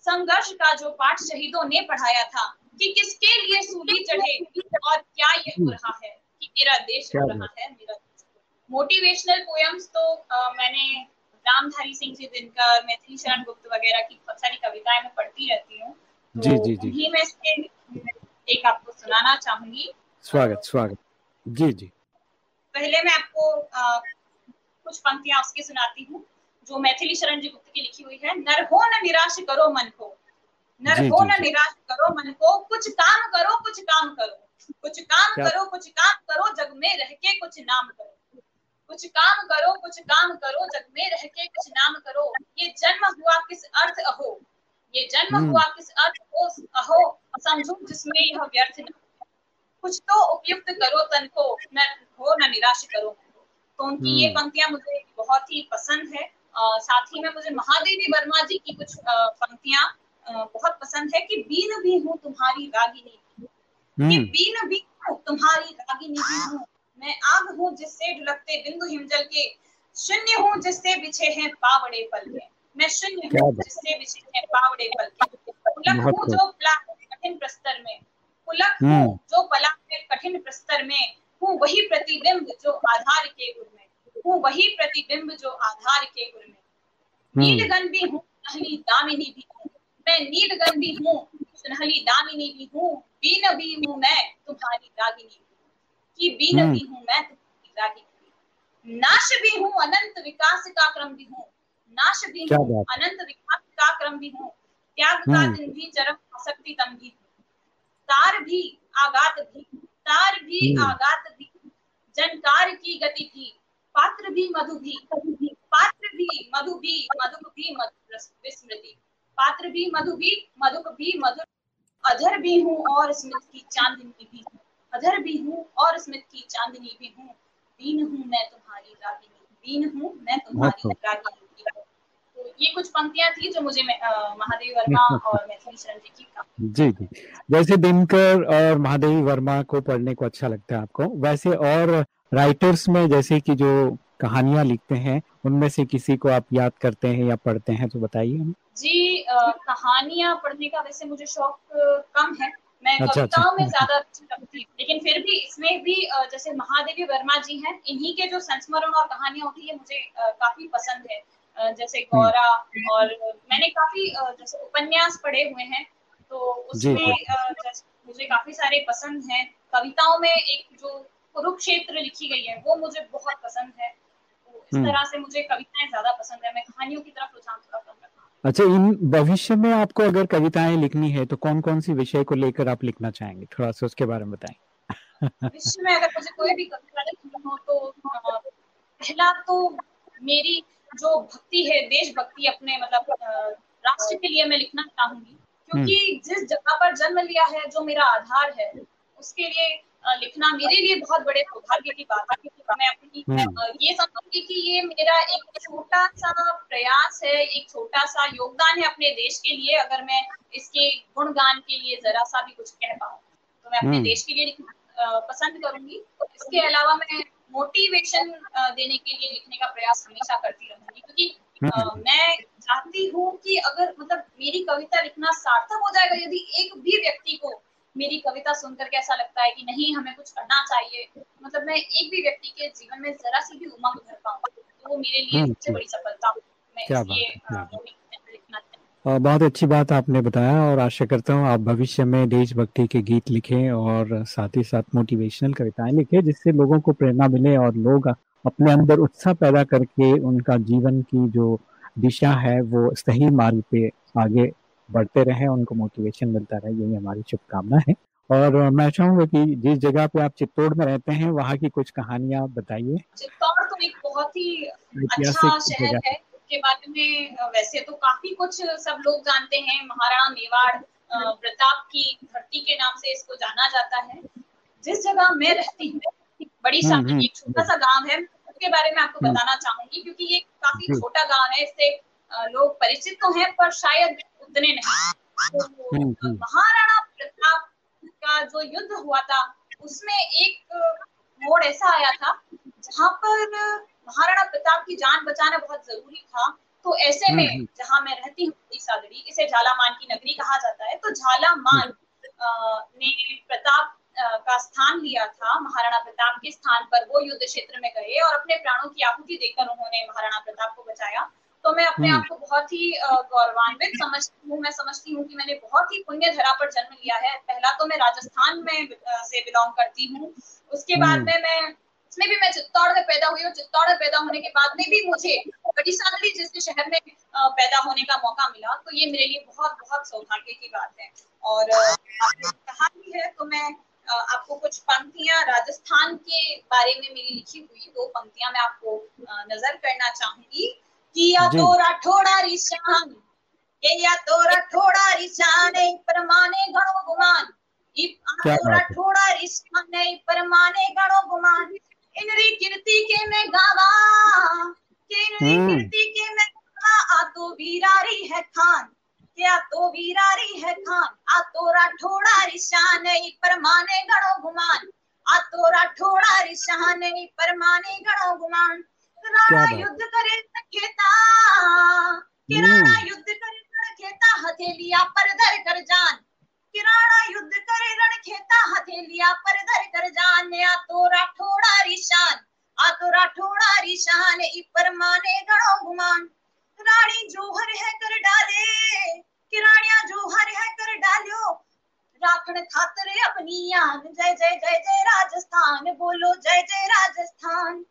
संघर्ष का जो पाठ शहीदों ने पढ़ाया था कि किसके लिए सूली चढ़े और क्या ये हो रहा है कि मेरा देश हो रहा है मेरा मोटिवेशनल पोयम्स तो अ, मैंने रामधारी सिंह जी दिनकर मैथिली शरण गुप्त वगैरह की बहुत सारी कविताएँ मैं पढ़ती रहती हूँ। तो जी, जी, जी। में से एक आपको सुनाना चाहूँगी। स्वागत स्वागत। जी जी। पहले मैं आपको अ, कुछ पंक्तियाँ उसकी सुनाती हूँ जो मैथिली शरण जी गुप्त की लिखी हुई है। नर हो न निराश करो मन को। नर हो न निराश करो मन को कुछ काम करो कुछ काम करो। कुछ काम करो कुछ काम करो जग में रह के कुछ नाम करो। कुछ काम करो कुछ काम करो जग में रह के कुछ नाम करो। ये जन्म हुआ किस अर्थ अहो? ये जन्म हम्म। हुआ किस अर्थ हो अहो? समझो जिसमें यह व्यर्थ न कुछ तो उपयुक्त करो तन को न हो न निराश करो। तो उनकी ये हम्म। पंक्तियाँ मुझे बहुत ही पसंद है। अ, साथ ही में मुझे महादेवी वर्मा जी की कुछ पंक्तियाँ बहुत पसंद है कि बीन भी हूँ तुम्हारी रागिनी कि हम्म। बीन भी हूँ तुम्हारी रागिनी भी हूँ। मैं आग हूँ जिससे ढुलकते बिंदु हिमजल के शून्य हूँ जिससे बिछे हैं पावड़े पल के। मैं शून्य हूँ जिससे बिछे हैं पावड़े पल के। पुलक हूँ जो कठिन प्रस्तर में। पुलक हम्म। हूँ जो पला कठिन प्रस्तर में। हूँ वही प्रतिबिंब जो आधार के गुर में। हूँ वही प्रतिबिंब जो आधार के गुर में। हम्म। नीलगन भी हूँ दामिनी भी। हूँ मैं नीलगन भी हूँ सुनहली दामिनी भी हूँ बीन भी हूँ मैं तुम्हारी रागिनी कि बीन हम्म। भी हूँ मैं तुम्हारी रागिनी नाश भी हूँ अनंत विकास का क्रम भी हूँ। नाश भी हूँ अनंत विकास का क्रम भी हूँ। त्याग का हम्म। दिन भी चरम आसक्ति तम भी हूँ। तार भी आगात भी तार भी हम्म। आगात भी जनकार की गति भी पात्र भी मधु भी पात्र भी मधु भी मधुक भी मधुर विस्मृति। पात्र भी मधु भी मधुक भी मधुर अधर भी हूँ और स्मित की चांदनी भी हूँ। अधर भी हूँ और स्मित की चांदनी भी हूँ। दीन हूँ मैं तुम्हारी रागिनी दीन हूँ मैं तुम्हारी रागिनी। तो ये कुछ पंक्तियाँ थी जो मुझे महादेव वर्मा और मैथिली शरण जी की जी जी। जैसे दिनकर और महादेवी वर्मा को पढ़ने को अच्छा लगता है आपको। वैसे और राइटर्स में जैसे कि जो कहानियाँ लिखते हैं उनमें से किसी को आप याद करते हैं या पढ़ते हैं तो बताइए हमें। जी कहानियाँ पढ़ने का वैसे मुझे शौक कम है। मैं अच्छा, अच्छा। कविताओं में ज़्यादा रखती हूँ। लेकिन फिर भी इसमें भी जैसे महादेवी वर्मा जी हैं इन्हीं के जो संस्मरण और कहानियाँ होती है मुझे काफ़ी पसंद है। जैसे हम्म। गौरा और मैंने काफ़ी जैसे उपन्यास पढ़े हुए हैं तो उसमें मुझे काफ़ी सारे पसंद हैं। कविताओं में एक जो कुरुक्षेत्र लिखी गई है वो मुझे बहुत पसंद है। इस हम्म। तरह से मुझे कविताएँ ज़्यादा पसंद है। मैं कहानियों की तरफ़ रुझान थोड़ा कम अच्छा इन भविष्य में आपको अगर कविताएँ लिखनी है तो कौन कौन सी विषय को लेकर आप लिखना चाहेंगे? थोड़ा सा उसके बारे में बताएँ। विश्व में अगर मुझे कोई भी कविता लिखनी हो तो पहला तो मेरी जो भक्ति है देशभक्ति अपने मतलब राष्ट्र के लिए मैं लिखना चाहूँगी। क्योंकि जिस जगह पर जन्म लिया है जो मेरा आधार है उसके लिए लिखना मेरे लिए बहुत बड़े सौभाग्य की बात है क्योंकि मैं अपनी हम्म। ये समझूँगी कि ये मेरा एक छोटा सा प्रयास है एक छोटा सा योगदान है अपने देश के लिए अगर मैं इसके गुणगान के लिए जरा सा भी कुछ कह पाऊँ तो मैं अपने हम्म। देश के लिए लिखना पसंद करूँगी इसके अलावा मैं मोटिवेशन देने के लिए लिखने का प्रयास हमेशा करती रहूँगी क्योंकि हम्म। मैं चाहती हूँ कि अगर मतलब मेरी कविता लिखना सार्थक हो जाएगा यदि एक भी व्यक्ति को मेरी कविता सुनकर के ऐसा लगता है कि नहीं हमें कुछ करना चाहिए। मतलब मैं एक भी व्यक्ति के जीवन में जरा सी भी उमंग भर पाऊँ तो वो मेरे लिए हम्म, सबसे बड़ी सफलता मैं क्या इसलिए बात है। बहुत अच्छी बात आपने बताया और आशा करता हूँ आप भविष्य में देशभक्ति के गीत लिखें और साथ ही साथ मोटिवेशनल कविताएँ लिखें जिससे लोगों को प्रेरणा मिले और लोग अपने अंदर उत्साह पैदा करके उनका जीवन की जो दिशा है वो सही मार्ग पे आगे बढ़ते रहें उनको मोटिवेशन मिलता रहे यही हमारी शुभकामना है। और मैं चाहूँगा कि जिस जगह पे आप चित्तौड़ में रहते हैं वहाँ की कुछ कहानियाँ बताइए। चित्तौड़ तो एक बहुत ही अच्छा शहर है। उसके बारे में वैसे तो काफ़ी कुछ सब लोग जानते हैं। महाराणा मेवाड़ प्रताप की धरती के नाम से इसको जाना जाता है। जिस जगह मैं रहती हूँ बड़ी हम्म, शांति हम्म, छोटा सा गाँव है उसके बारे में आपको हम्म। बताना चाहूँगी क्योंकि ये काफ़ी छोटा गाँव है इससे लोग परिचित तो हैं पर शायद उतने नहीं। तो हम्म, हम्म। महाराणा प्रताप का जो युद्ध हुआ था उसमें एक मोड़ ऐसा आया था जहाँ पर महाराणा प्रताप की जान बचाना बहुत ज़रूरी था। तो ऐसे में हम्म, हम्म। जहाँ मैं रहती हूँ सादड़ी इसे झालामान की नगरी कहा जाता है। तो झालामान ने प्रताप का स्थान लिया था महाराणा प्रताप के स्थान पर। वो युद्ध क्षेत्र में गए और अपने प्राणों की आहुति देकर उन्होंने महाराणा प्रताप को बचाया। तो मैं अपने हम्म। आप को बहुत ही गौरवान्वित समझती हूँ। मैं समझती हूँ कि मैंने बहुत ही पुण्य धरा पर जन्म लिया है। पहला तो मैं राजस्थान में से बिलोंग करती हूँ। उसके बाद हम्म। में मैं उसमें भी मैं चित्तौड़ में पैदा हुई और चित्तौड़ में पैदा होने के बाद में भी मुझे बड़ी जैसे शहर में पैदा होने का मौका मिला तो ये मेरे लिए बहुत बहुत सौभाग्य की बात है। और आपने कहा भी है तो मैं आपको कुछ पंक्तियाँ राजस्थान के बारे में मेरी लिखी हुई दो पंक्तियाँ मैं आपको नज़र करना चाहूँगी। किया जी। तो रिशान के या तो रिशान परमाने गणो गुमान। इ आ क्या बात रिशान परमाने गणो गुमान। इनरी कीर्ति के मैं गावा के इनरी हम्म। कीर्ति के मैं गावा आ तो वीरारी है खान क्या तो वीरारी है खान आ तो राठौड़ा रिशान परमाने गणो गुमान। आ तो राठौड़ा रिशान परमाने गणो गुमान। युद्ध करे खेता कि युद्ध करे रण खेता हथेलिया पर धर कर जान। कि राणा युद्ध करे रण खेता हथेलिया पर धर कर जान। आ तो राठौड़ा रिशान आ तो राठौड़ा रिशान इ पर माने गणो गुमान। रानी जोहर है कर डाले किरानिया जोहर है कर डालियो। राखण खातर अपनी आन जय जय जय जय राजस्थान बोलो जय जय राजस्थान।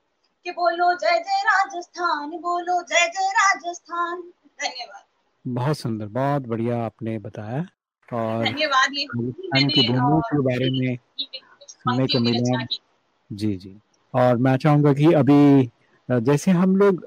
कि बोलो जय जय राजस्थान बोलो जय जय राजस्थान। धन्यवाद। बहुत सुंदर बहुत बढ़िया आपने बताया। और धन्यवाद ये राजस्थान की भूमि के बारे में सुनने को पंक्तियों मिला जी जी। और मैं चाहूँगा कि अभी जैसे हम लोग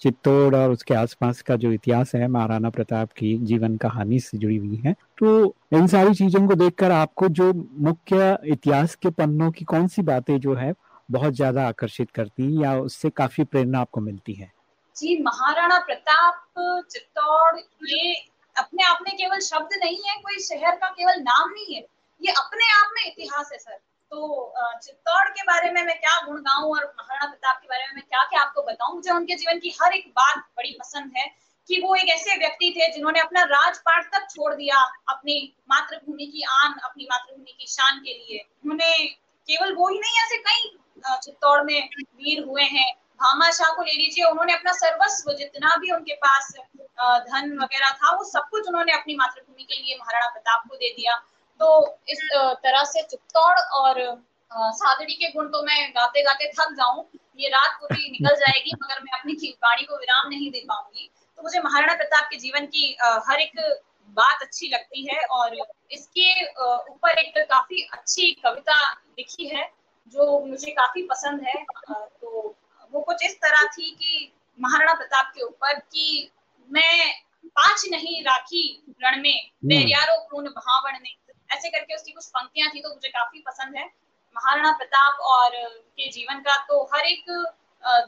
चित्तौड़ और उसके आसपास का जो इतिहास है महाराणा प्रताप की जीवन कहानी से जुड़ी हुई है तो इन सारी चीज़ों को देखकर आपको जो मुख्य इतिहास के पन्नों की कौन सी बातें जो है बहुत ज़्यादा आकर्षित करती हैं या उससे काफ़ी प्रेरणा आपको मिलती है? जी, महाराणा प्रताप, चित्तौड़, ये अपने आप में केवल शब्द नहीं है, कोई शहर का केवल नाम नहीं है। ये अपने आप में इतिहास है, सर। तो चित्तौड़ के बारे में मैं क्या गुण गाऊं और महाराणा प्रताप के बारे में मैं क्या क्या आपको बताऊँ? मुझे उनके जीवन की हर एक बात बड़ी पसंद है कि वो एक ऐसे व्यक्ति थे जिन्होंने अपना राजपाट तक छोड़ दिया अपनी मातृभूमि की आन, अपनी मातृभूमि की शान के लिए। उन्होंने केवल वो ही नहीं, ऐसे कई चित्तौड़ में वीर हुए हैं। भामा शाह को ले लीजिए। उन्होंने अपना सर्वस्व जितना भी उनके पास धन वगैरह था, वो सब कुछ उन्होंने अपनी मातृभूमि के लिए महाराणा प्रताप को दे दिया। तो इस तरह से चित्तौड़ और सादड़ी के गुण तो मैं गाते गाते थक जाऊँ। ये रात पूरी निकल जाएगी, मगर मैं अपनी वाणी को विराम नहीं दे पाऊँगी। तो मुझे महाराणा प्रताप के जीवन की हर एक बात अच्छी लगती है और इसके ऊपर एक काफ़ी अच्छी कविता लिखी है। जो मुझे काफ़ी पसंद है तो वो कुछ इस तरह थी कि महाराणा प्रताप के ऊपर कि मैं पाँच नहीं राखी रण में बैरियारो खून भावण ने ऐसे करके उसकी कुछ पंक्तियाँ थी तो मुझे काफ़ी पसंद है। महाराणा प्रताप और के जीवन का तो हर एक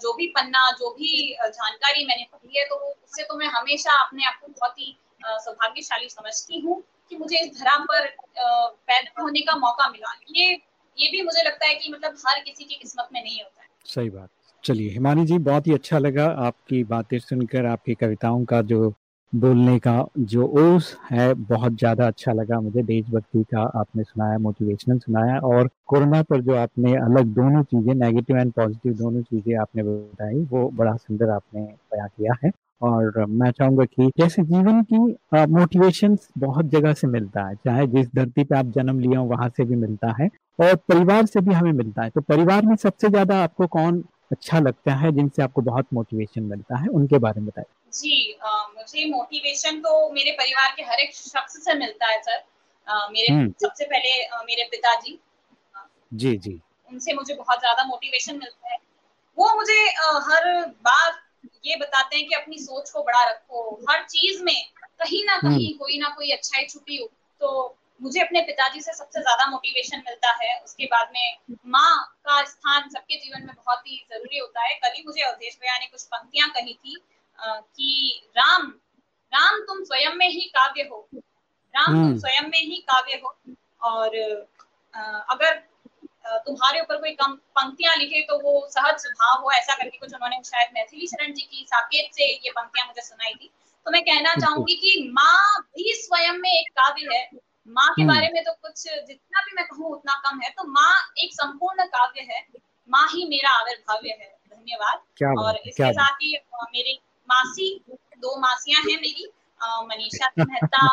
जो भी पन्ना जो भी जानकारी मैंने पढ़ी है तो उससे तो मैं हमेशा अपने आप को बहुत ही सौभाग्यशाली समझती हूँ कि मुझे इस धरा पर पैदा होने का मौका मिला। ये ये भी मुझे लगता है कि मतलब हर किसी की किस्मत में नहीं होता है। सही बात। चलिए, हिमानी जी, बहुत ही अच्छा लगा आपकी बातें सुनकर, आपकी कविताओं का जो बोलने का जो ओस है, बहुत ज़्यादा अच्छा लगा मुझे। देशभक्ति का आपने सुनाया मोटिवेशनल सुनाया और कोरोना पर जो आपने अलग दोनों चीज़ें नेगेटिव एंड पॉजिटिव दोनों चीज़ें आपने बताई, वो बड़ा सुंदर आपने बयां किया है। और मैं चाहूँगा कि जैसे जीवन की मोटिवेशन बहुत जगह से मिलता है, चाहे जिस धरती पे आप जन्म लिए हो, वहाँ से भी मिलता है। और परिवार से भी हमें मिलता है। तो परिवार में सबसे ज़्यादा आपको कौन अच्छा लगता है जिनसे आपको बहुत मोटिवेशन मिलता है उनके बारे में बताइए। जी अ, मुझे मोटिवेशन तो मेरे परिवार के हर एक शख्स से मिलता है सर। अ, मेरे हम्म। सबसे पहले अ, मेरे पिताजी। जी जी। उनसे मुझे बहुत ज़्यादा मोटिवेशन मिलता है। वो मुझे अ, हर बार ये बताते हैं कि अपनी सोच को बड़ा रखो। हर चीज़ में कहीं ना कहीं कोई ना कोई अच्छाई छुपी हो तो मुझे अपने पिताजी से सबसे ज़्यादा मोटिवेशन मिलता है। उसके बाद में माँ का स्थान सबके जीवन में बहुत ही ज़रूरी होता है। कल ही मुझे अवधेश भैया ने कुछ पंक्तियाँ कही थी कि राम राम तुम स्वयं में ही काव्य हो। राम तुम हम्म। स्वयं में ही काव्य हो। और अगर तुम्हारे ऊपर कोई कम पंक्तियाँ लिखे तो वो सहज स्वभाव हो ऐसा करके कुछ उन्होंने शायद मैथिली शरण जी की साकेत से ये पंक्तियाँ मुझे सुनाई थी। तो मैं कहना चाहूँगी कि माँ भी स्वयं में एक काव्य है। माँ के हम्म। बारे में तो कुछ जितना भी मैं कहूँ उतना कम है। तो माँ एक संपूर्ण काव्य है। माँ ही मेरा आविर्भाव्य है। धन्यवाद। और इसके साथ ही मेरी मासी दो मासियाँ हैं मेरी मनीषा मेहता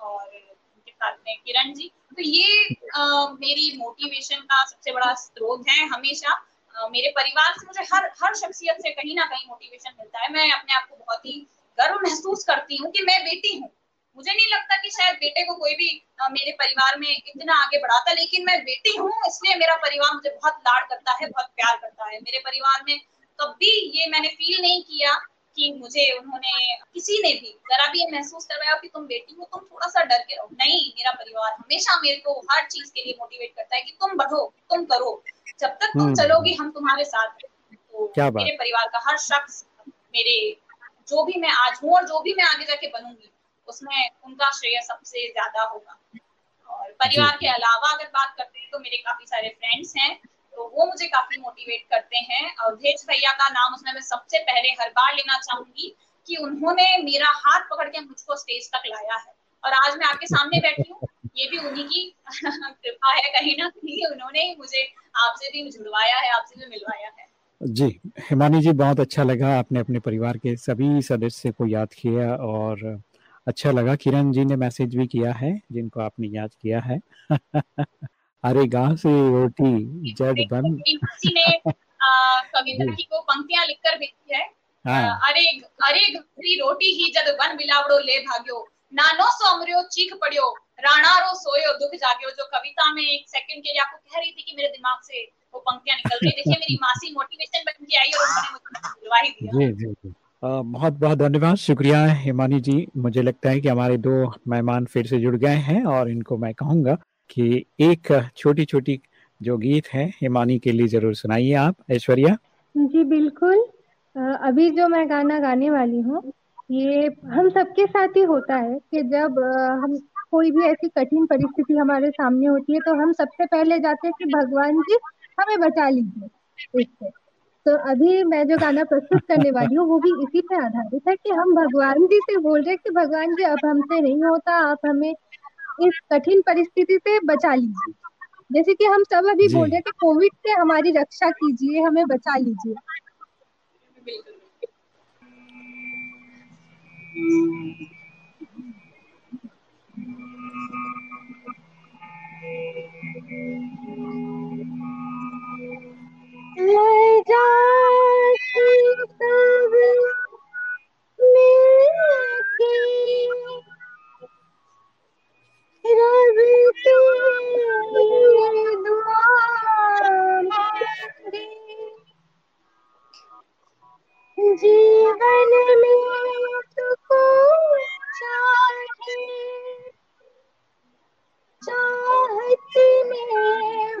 और उनके साथ में किरण जी। तो ये अ, मेरी मोटिवेशन का सबसे बड़ा स्रोत है हमेशा। अ, मेरे परिवार से मुझे हर हर शख्सियत से कहीं ना कहीं मोटिवेशन मिलता है। मैं अपने आप को बहुत ही गर्व महसूस करती हूँ कि मैं बेटी हूँ। मुझे नहीं लगता कि शायद बेटे को कोई भी अ, मेरे परिवार में इतना आगे बढ़ाता लेकिन मैं बेटी हूँ इसलिए मेरा परिवार मुझे बहुत लाड़ करता है बहुत प्यार करता है। मेरे परिवार में कभी ये मैंने फील नहीं किया कि मुझे उन्होंने किसी ने भी जरा भी ये महसूस करवाया कि तुम बेटी हो तुम थोड़ा सा डर के रहो। नहीं मेरा परिवार हमेशा मेरे को हर चीज़ के लिए मोटिवेट करता है कि तुम बढ़ो तुम करो। जब तक तुम हम्म। चलोगी हम तुम्हारे साथ तो क्या मेरे परिवार का हर शख्स मेरे जो भी मैं आज हूँ और जो भी मैं आगे जाके बनूँगी उसमें उनका श्रेय सबसे ज़्यादा होगा। और परिवार के अलावा अगर बात करते हैं तो मेरे काफ़ी सारे फ्रेंड्स हैं तो वो मुझे काफ़ी मोटिवेट करते हैं। अवधेश भैया का नाम उसमें मैं सबसे पहले हर बार लेना चाहूँगी कि उन्होंने मेरा हाथ पकड़ के मुझको स्टेज तक लाया है। और आज मैं आपके सामने बैठी हूँ। ये भी उन्हीं की कृपा है कहीं ना कहीं। उन्होंने ही मुझे आपसे भी जुड़वाया है आपसे भी मिलवाया है। जी हिमानी जी बहुत अच्छा लगा आपने अपने परिवार के सभी सदस्य को याद किया और अच्छा लगा किरण जी ने मैसेज भी किया है जिनको आपने याद किया है। अरे गाँव से रोटी जद बन। ने कविता की को पंक्तियाँ लिखकर भेजी है। हाँ। अरे अरे घरी रोटी ही जद बिलावड़ो ले भाग्यो। नानो चीख पड़ियो राणा रो सोयो दुख जाग्यो। जो कविता में एक सेकंड के लिए आपको कह रही थी कि मेरे दिमाग से वो पंक्तियाँ निकल रही देखिए मेरी मासी मोटिवेशन बन के आई और उन्होंने मुझे दिलवा ही दिया जी जी जी। बहुत बहुत धन्यवाद। शुक्रिया हिमानी जी। मुझे लगता है कि हमारे दो मेहमान फिर से जुड़ गए हैं और इनको मैं कहूँगा कि एक छोटी छोटी जो गीत है, हिमानी के लिए ज़रूर सुनाइए आप। ऐश्वर्या? जी, बिल्कुल। अभी जो मैं गाना गाने वाली हूँ, ये हम सबके साथ ही होता है कि जब हम कोई भी ऐसी कठिन परिस्थिति हमारे सामने होती है तो हम सबसे पहले जाते हैं कि भगवान जी हमें बचा लीजिए। तो अभी मैं जो गाना प्रस्तुत करने वाली हूँ वो भी इसी पे आधारित है कि हम भगवान जी से बोल रहे हैं कि भगवान जी अब हमसे नहीं होता आप हमें इस कठिन परिस्थिति से बचा लीजिए। जैसे कि हम सब अभी बोल रहे हैं कि कोविड से हमारी रक्षा कीजिए हमें बचा लीजिए। बिल्कुल। ले जाके सब मिलके रब तेरे दुआ मांगे जीवन में तुको चाहे चाहती में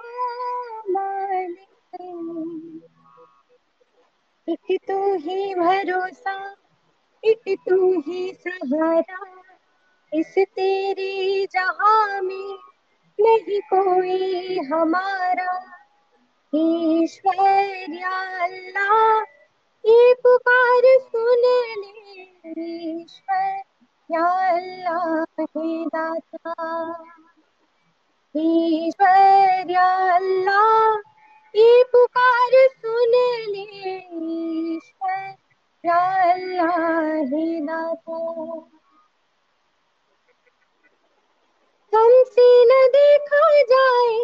एक तू ही भरोसा, एक तू ही सहारा। इस तेरे जहाँ में नहीं कोई हमारा। ईश्वर अल्लाह, ये पुकार सुन ले ईश्वर, या अल्लाह हे दाता। ईश्वर या अल्लाह ये पुकार सुन ले ईश्वर अल्लाह हे दाता हमसे न देखा जाए,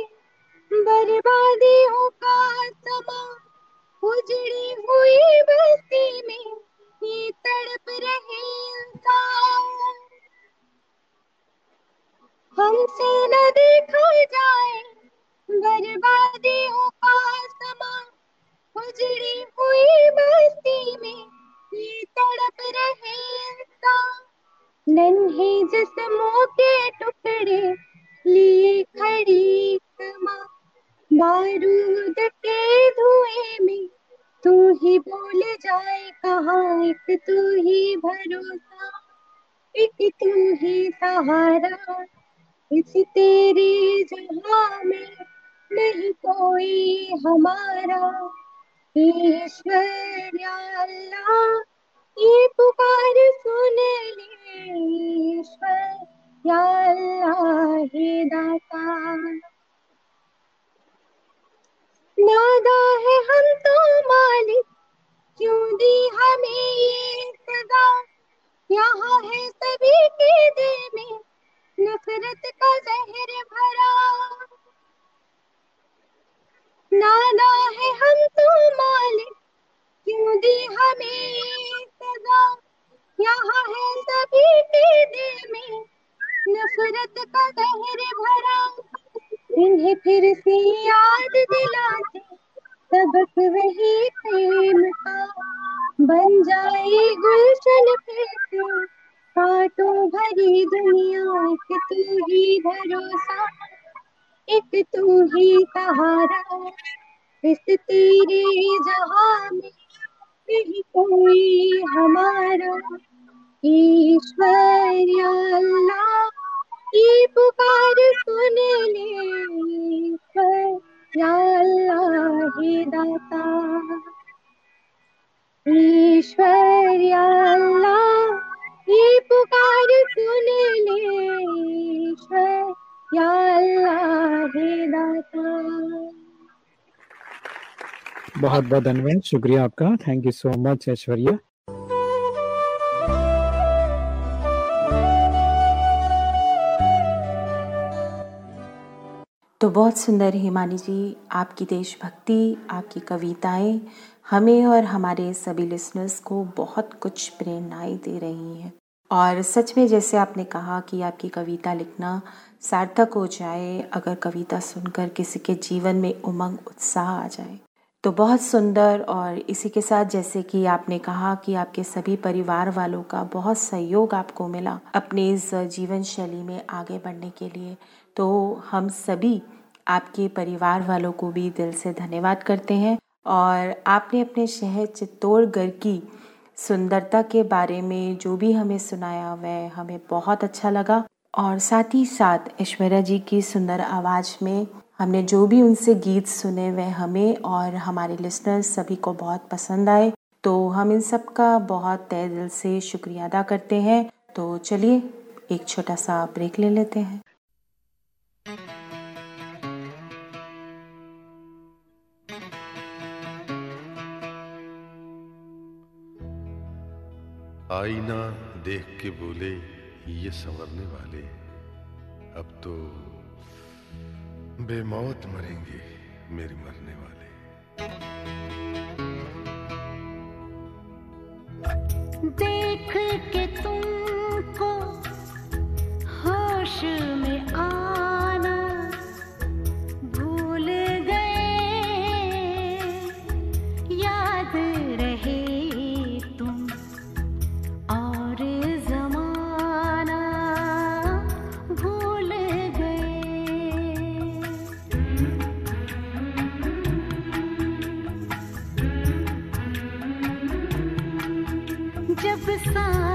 बर्बादियों का समा उजड़ी हुई बस्ती में ये तड़प रहे इंसान। हमसे न देखा जाए बर्बादियों का समा। उजड़ी हुई बस्ती में, ये तड़प रहे इंसान। नन्हे जिस्मों के टुकड़े लिए खड़ी कमा बारूद के धुएँ में, तू ही बोल जाए कहाँ, एक तू ही भरोसा। एक तू ही सहारा, इस तेरे जहाँ में नहीं कोई हमारा। ईश्वर अल्लाह, ये पुकार सुन ले। ईश्वर अल्लाह हे दाता। नादा है हम तो मालिक, क्यों दी हमें ये सजा यहाँ है सभी के दिल में नफरत का जहर भरा। नादा है हम तो मालिक क्यों दी हमें सजा? यहाँ है सभी के दिल में। नफरत का जहर भरा। इन्हें फिर से याद दिलाते। सबक वही प्रेम का। बन जाए गुलशन फिर से। कांटों भरी दुनिया एक तू ही भरोसा। एक तू ही सहारा इस तेरे जहाँ में नहीं कोई हमारा। ईश्वर अल्लाह ये पुकार सुन ले अल्लाह दाता। ईश्वर अल्लाह ये पुकार सुन ले ईश्वर या अल्लाह हे दाता। बहुत बहुत धन्यवाद शुक्रिया आपका। Thank you so much Aishwarya. तो बहुत सुंदर हिमानी जी आपकी देशभक्ति आपकी कविताएँ हमें और हमारे सभी लिसनर्स को बहुत कुछ प्रेरणाएँ दे रही हैं। और सच में जैसे आपने कहा कि आपकी कविता लिखना सार्थक हो जाए, अगर कविता सुनकर किसी के जीवन में उमंग, उत्साह आ जाए। तो बहुत सुंदर और इसी के साथ जैसे कि आपने कहा कि आपके सभी परिवार वालों का बहुत सहयोग आपको मिला अपने इस जीवन शैली में आगे बढ़ने के लिए। तो हम सभी आपके परिवार वालों को भी दिल से धन्यवाद करते हैं और आपने अपने शहर चित्तौड़गढ़ की सुंदरता के बारे में जो भी हमें सुनाया, वह हमें बहुत अच्छा लगा। और साथ ही साथ ऐश्वर्या जी की सुंदर आवाज़ में हमने जो भी उनसे गीत सुने, वह हमें और हमारे लिसनर्स सभी को बहुत पसंद आए। तो हम इन सब का बहुत तय दिल से शुक्रिया अदा करते हैं। तो चलिए, एक छोटा सा ब्रेक ले लेते हैं। आईना देख के बोले ये संवरने वाले अब तो बेमौत मरेंगे मेरे मरने वाले। देख के तुमको होश में आना जब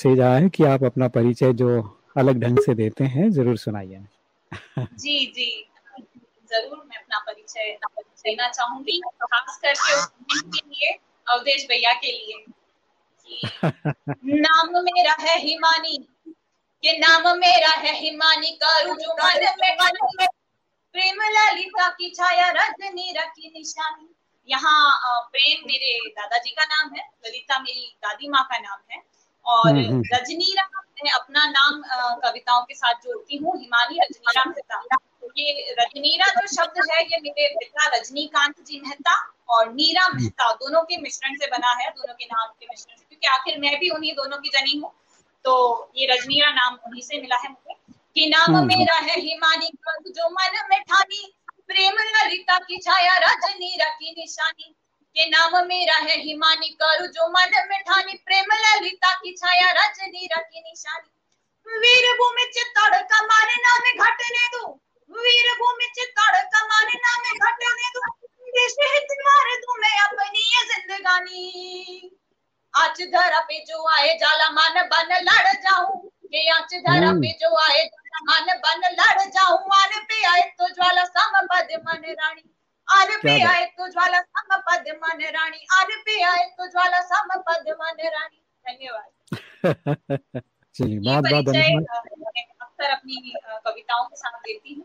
मैसेज आया है कि आप अपना परिचय जो अलग ढंग से देते हैं ज़रूर सुनाइए। जी जी। ज़रूर मैं अपना परिचय देना चाहूँगी खास करके के लिए अवधेश भैया के लिए। नाम मेरा है हिमानी के नाम मेरा है हिमानी करू जो मन में मन में प्रेम ललिता की छाया रजनी रखी निशानी यहाँ अ, प्रेम मेरे दादाजी का नाम है ललिता मेरी दादी माँ का नाम है और हम्म, हम्म। रजनीरा मैं अपना नाम कविताओं के साथ जोड़ती हूँ हिमानी रजनीरा मेहता। तो ये रजनीरा जो शब्द है ये मेरे पिता रजनीकांत जी मेहता और नीरा मेहता दोनों के मिश्रण से बना है दोनों के नाम के मिश्रण से क्योंकि आखिर मैं भी उन्हीं दोनों की जनी हूँ। तो ये रजनीरा नाम उन्हीं से मिला है मुझे। कि नाम हम्म। मेरा है हिमानी जो मन में ठानी प्रेम ललिता की छाया रजनीरा की निशानी। के नाम मेरा है हिमानी करू जो मन में ठानी प्रेम ललिता की छाया रजनीरा की निशानी। वीर भूमि चित्तौड़ कमाने नामे घटने दो। वीर भूमि चित्तौड़ कमाने नामे घटने दो। देश हित मार दूँ मैं अपनी ये जिंदगानी। आज धरा पे जो आए जाला मन बन लड़ जाऊँ। के आज धरा हम्म। पे जो आए जाला मन बन लड़ जाऊँ। आने पे आए तो ज्वाला समपद मन रानी। पे बात। आए तो ज्वाला समपद मन रानी। पे आए तो ज्वाला समपद मन रानी। धन्यवाद। चलिए बहुत बहुत अ, मैं अक्सर अपनी कविताओं के साथ देती हूँ।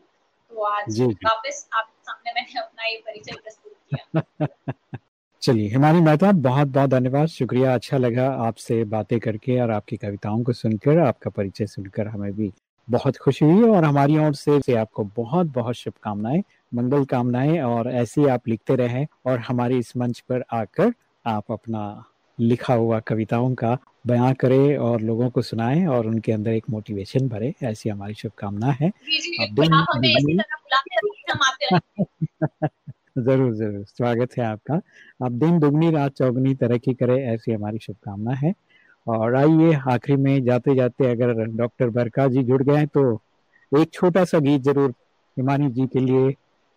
तो आज। वापस आपके सामने मैंने अपना ये परिचय प्रस्तुत किया। चलिए हिमानी मेहता बहुत बहुत धन्यवाद। शुक्रिया अच्छा लगा आपसे बातें करके और आपकी कविताओं को सुनकर आपका परिचय सुनकर हमें भी बहुत खुशी हुई और हमारी ओर से से आपको बहुत बहुत शुभकामनाएँ। मंगल कामनाएँ और ऐसे आप लिखते रहें और हमारे इस मंच पर आकर आप अपना लिखा हुआ कविताओं का बयां करें और लोगों को सुनाएँ और उनके अंदर एक मोटिवेशन भरे ऐसी हमारी शुभकामना है। ज़रूर ज़रूर स्वागत है आपका। आप दिन दुगनी रात चौगनी तरक्की करें ऐसी हमारी शुभकामना है। और आइए आखिरी में जाते जाते अगर डॉक्टर बरका जी जुड़ गए तो एक छोटा सा गीत ज़रूर हिमानी जी के लिए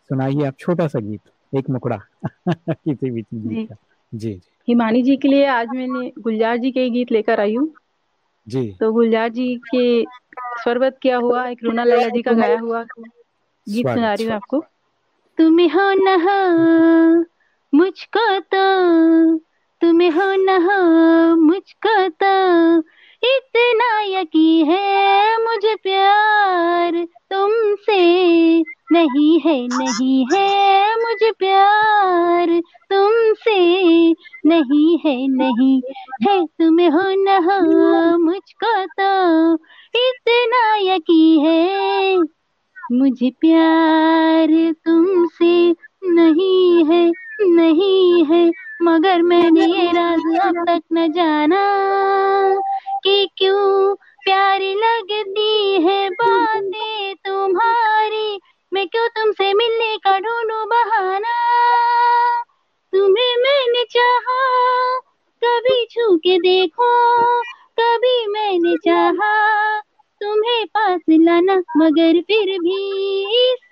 सुनाइए आप छोटा सा गीत एक मुकड़ा किसी भी जी। गीत का। जी जी। हिमानी जी के लिए आज मैंने गुलजार जी के गीत लेकर आई हूँ। जी। तो गुलजार जी के स्वरबद्ध किया हुआ एक रूना लैला जी का गाया हुआ गीत सुना रही हूँ आपको। तुम्हें हो न मुझको तो तुम्हें हो न हो मुझको तो इतना यकी है मुझे प्यार तुमसे। नहीं है नहीं है मुझे प्यार तुमसे। नहीं है नहीं है तुम्हें हो न हो मुझको तो। इतना यकी है मुझे प्यार तुमसे। नहीं है नहीं है मगर मैंने ये राज अब तक न जाना कि क्यों प्यारी लगती है बातें तुम्हारी। मैं क्यों तुमसे मिलने का ढूंढूं बहाना? तुम्हें मैंने चाहा, कभी छू के देखो, कभी मैंने चाहा। तुम्हें पास लाना मगर फिर भी इस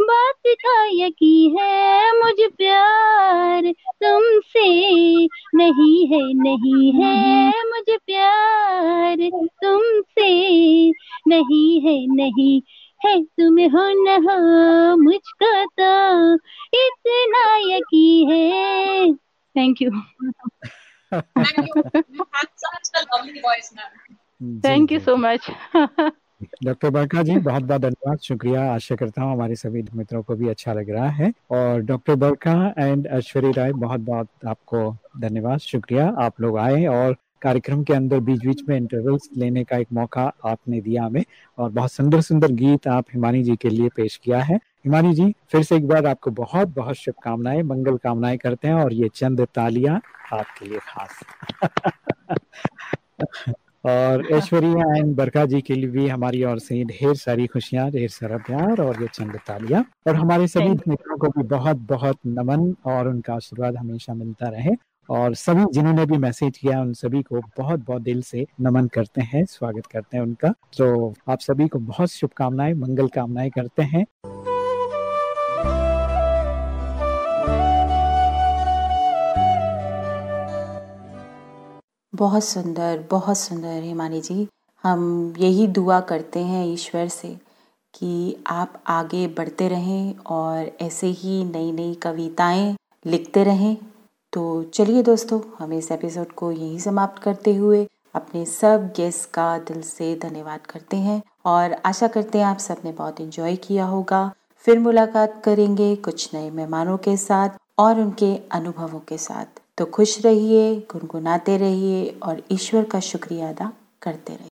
बात का यकी है मुझे प्यार तुमसे नहीं है नहीं है मुझे प्यार तुमसे नहीं है नहीं है तुम्हें हो न हो मुझको तो इतना यकी है thank you Thank you. You such a lovely voice, ma'am. Thank you so much doctor Barka ji बहुत बहुत धन्यवाद शुक्रिया। आशा करता हूँ हमारे सभी मित्रों को भी अच्छा लग रहा है। और डॉक्टर बरका एंड ऐश्वर्य राय बहुत बहुत आपको धन्यवाद शुक्रिया। आप लोग आए और कार्यक्रम के अंदर बीच बीच में इंटरवल्स लेने का एक मौका आपने दिया हमें। और बहुत सुंदर सुंदर गीत आप हिमानी जी के लिए पेश किया है। हिमानी जी फिर से एक बार आपको बहुत बहुत शुभकामनाएँ मंगल कामनाएँ करते हैं और ये चंद तालियाँ आपके लिए खास। और ऐश्वर्या एंड बरका जी के लिए भी हमारी ओर से ढेर सारी खुशियाँ ढेर सारा प्यार और ये चंद तालियाँ। और हमारे सभी मित्रों को भी बहुत बहुत नमन और उनका आशीर्वाद हमेशा मिलता रहे। और सभी जिन्होंने भी मैसेज किया उन सभी को बहुत बहुत दिल से नमन करते हैं स्वागत करते हैं उनका। तो आप सभी को बहुत शुभकामनाएँ मंगल कामनाएँ करते हैं। बहुत सुंदर बहुत सुंदर हिमानी जी। हम यही दुआ करते हैं ईश्वर से कि आप आगे बढ़ते रहें और ऐसे ही नई नई कविताएँ लिखते रहें। तो चलिए दोस्तों, हम इस एपिसोड को यहीं समाप्त करते हुए अपने सब गेस्ट का दिल से धन्यवाद करते हैं और आशा करते हैं आप सबने बहुत एंजॉय किया होगा। फिर मुलाकात करेंगे कुछ नए मेहमानों के साथ और उनके अनुभवों के साथ। तो खुश रहिए गुनगुनाते रहिए और ईश्वर का शुक्रिया अदा करते रहिए।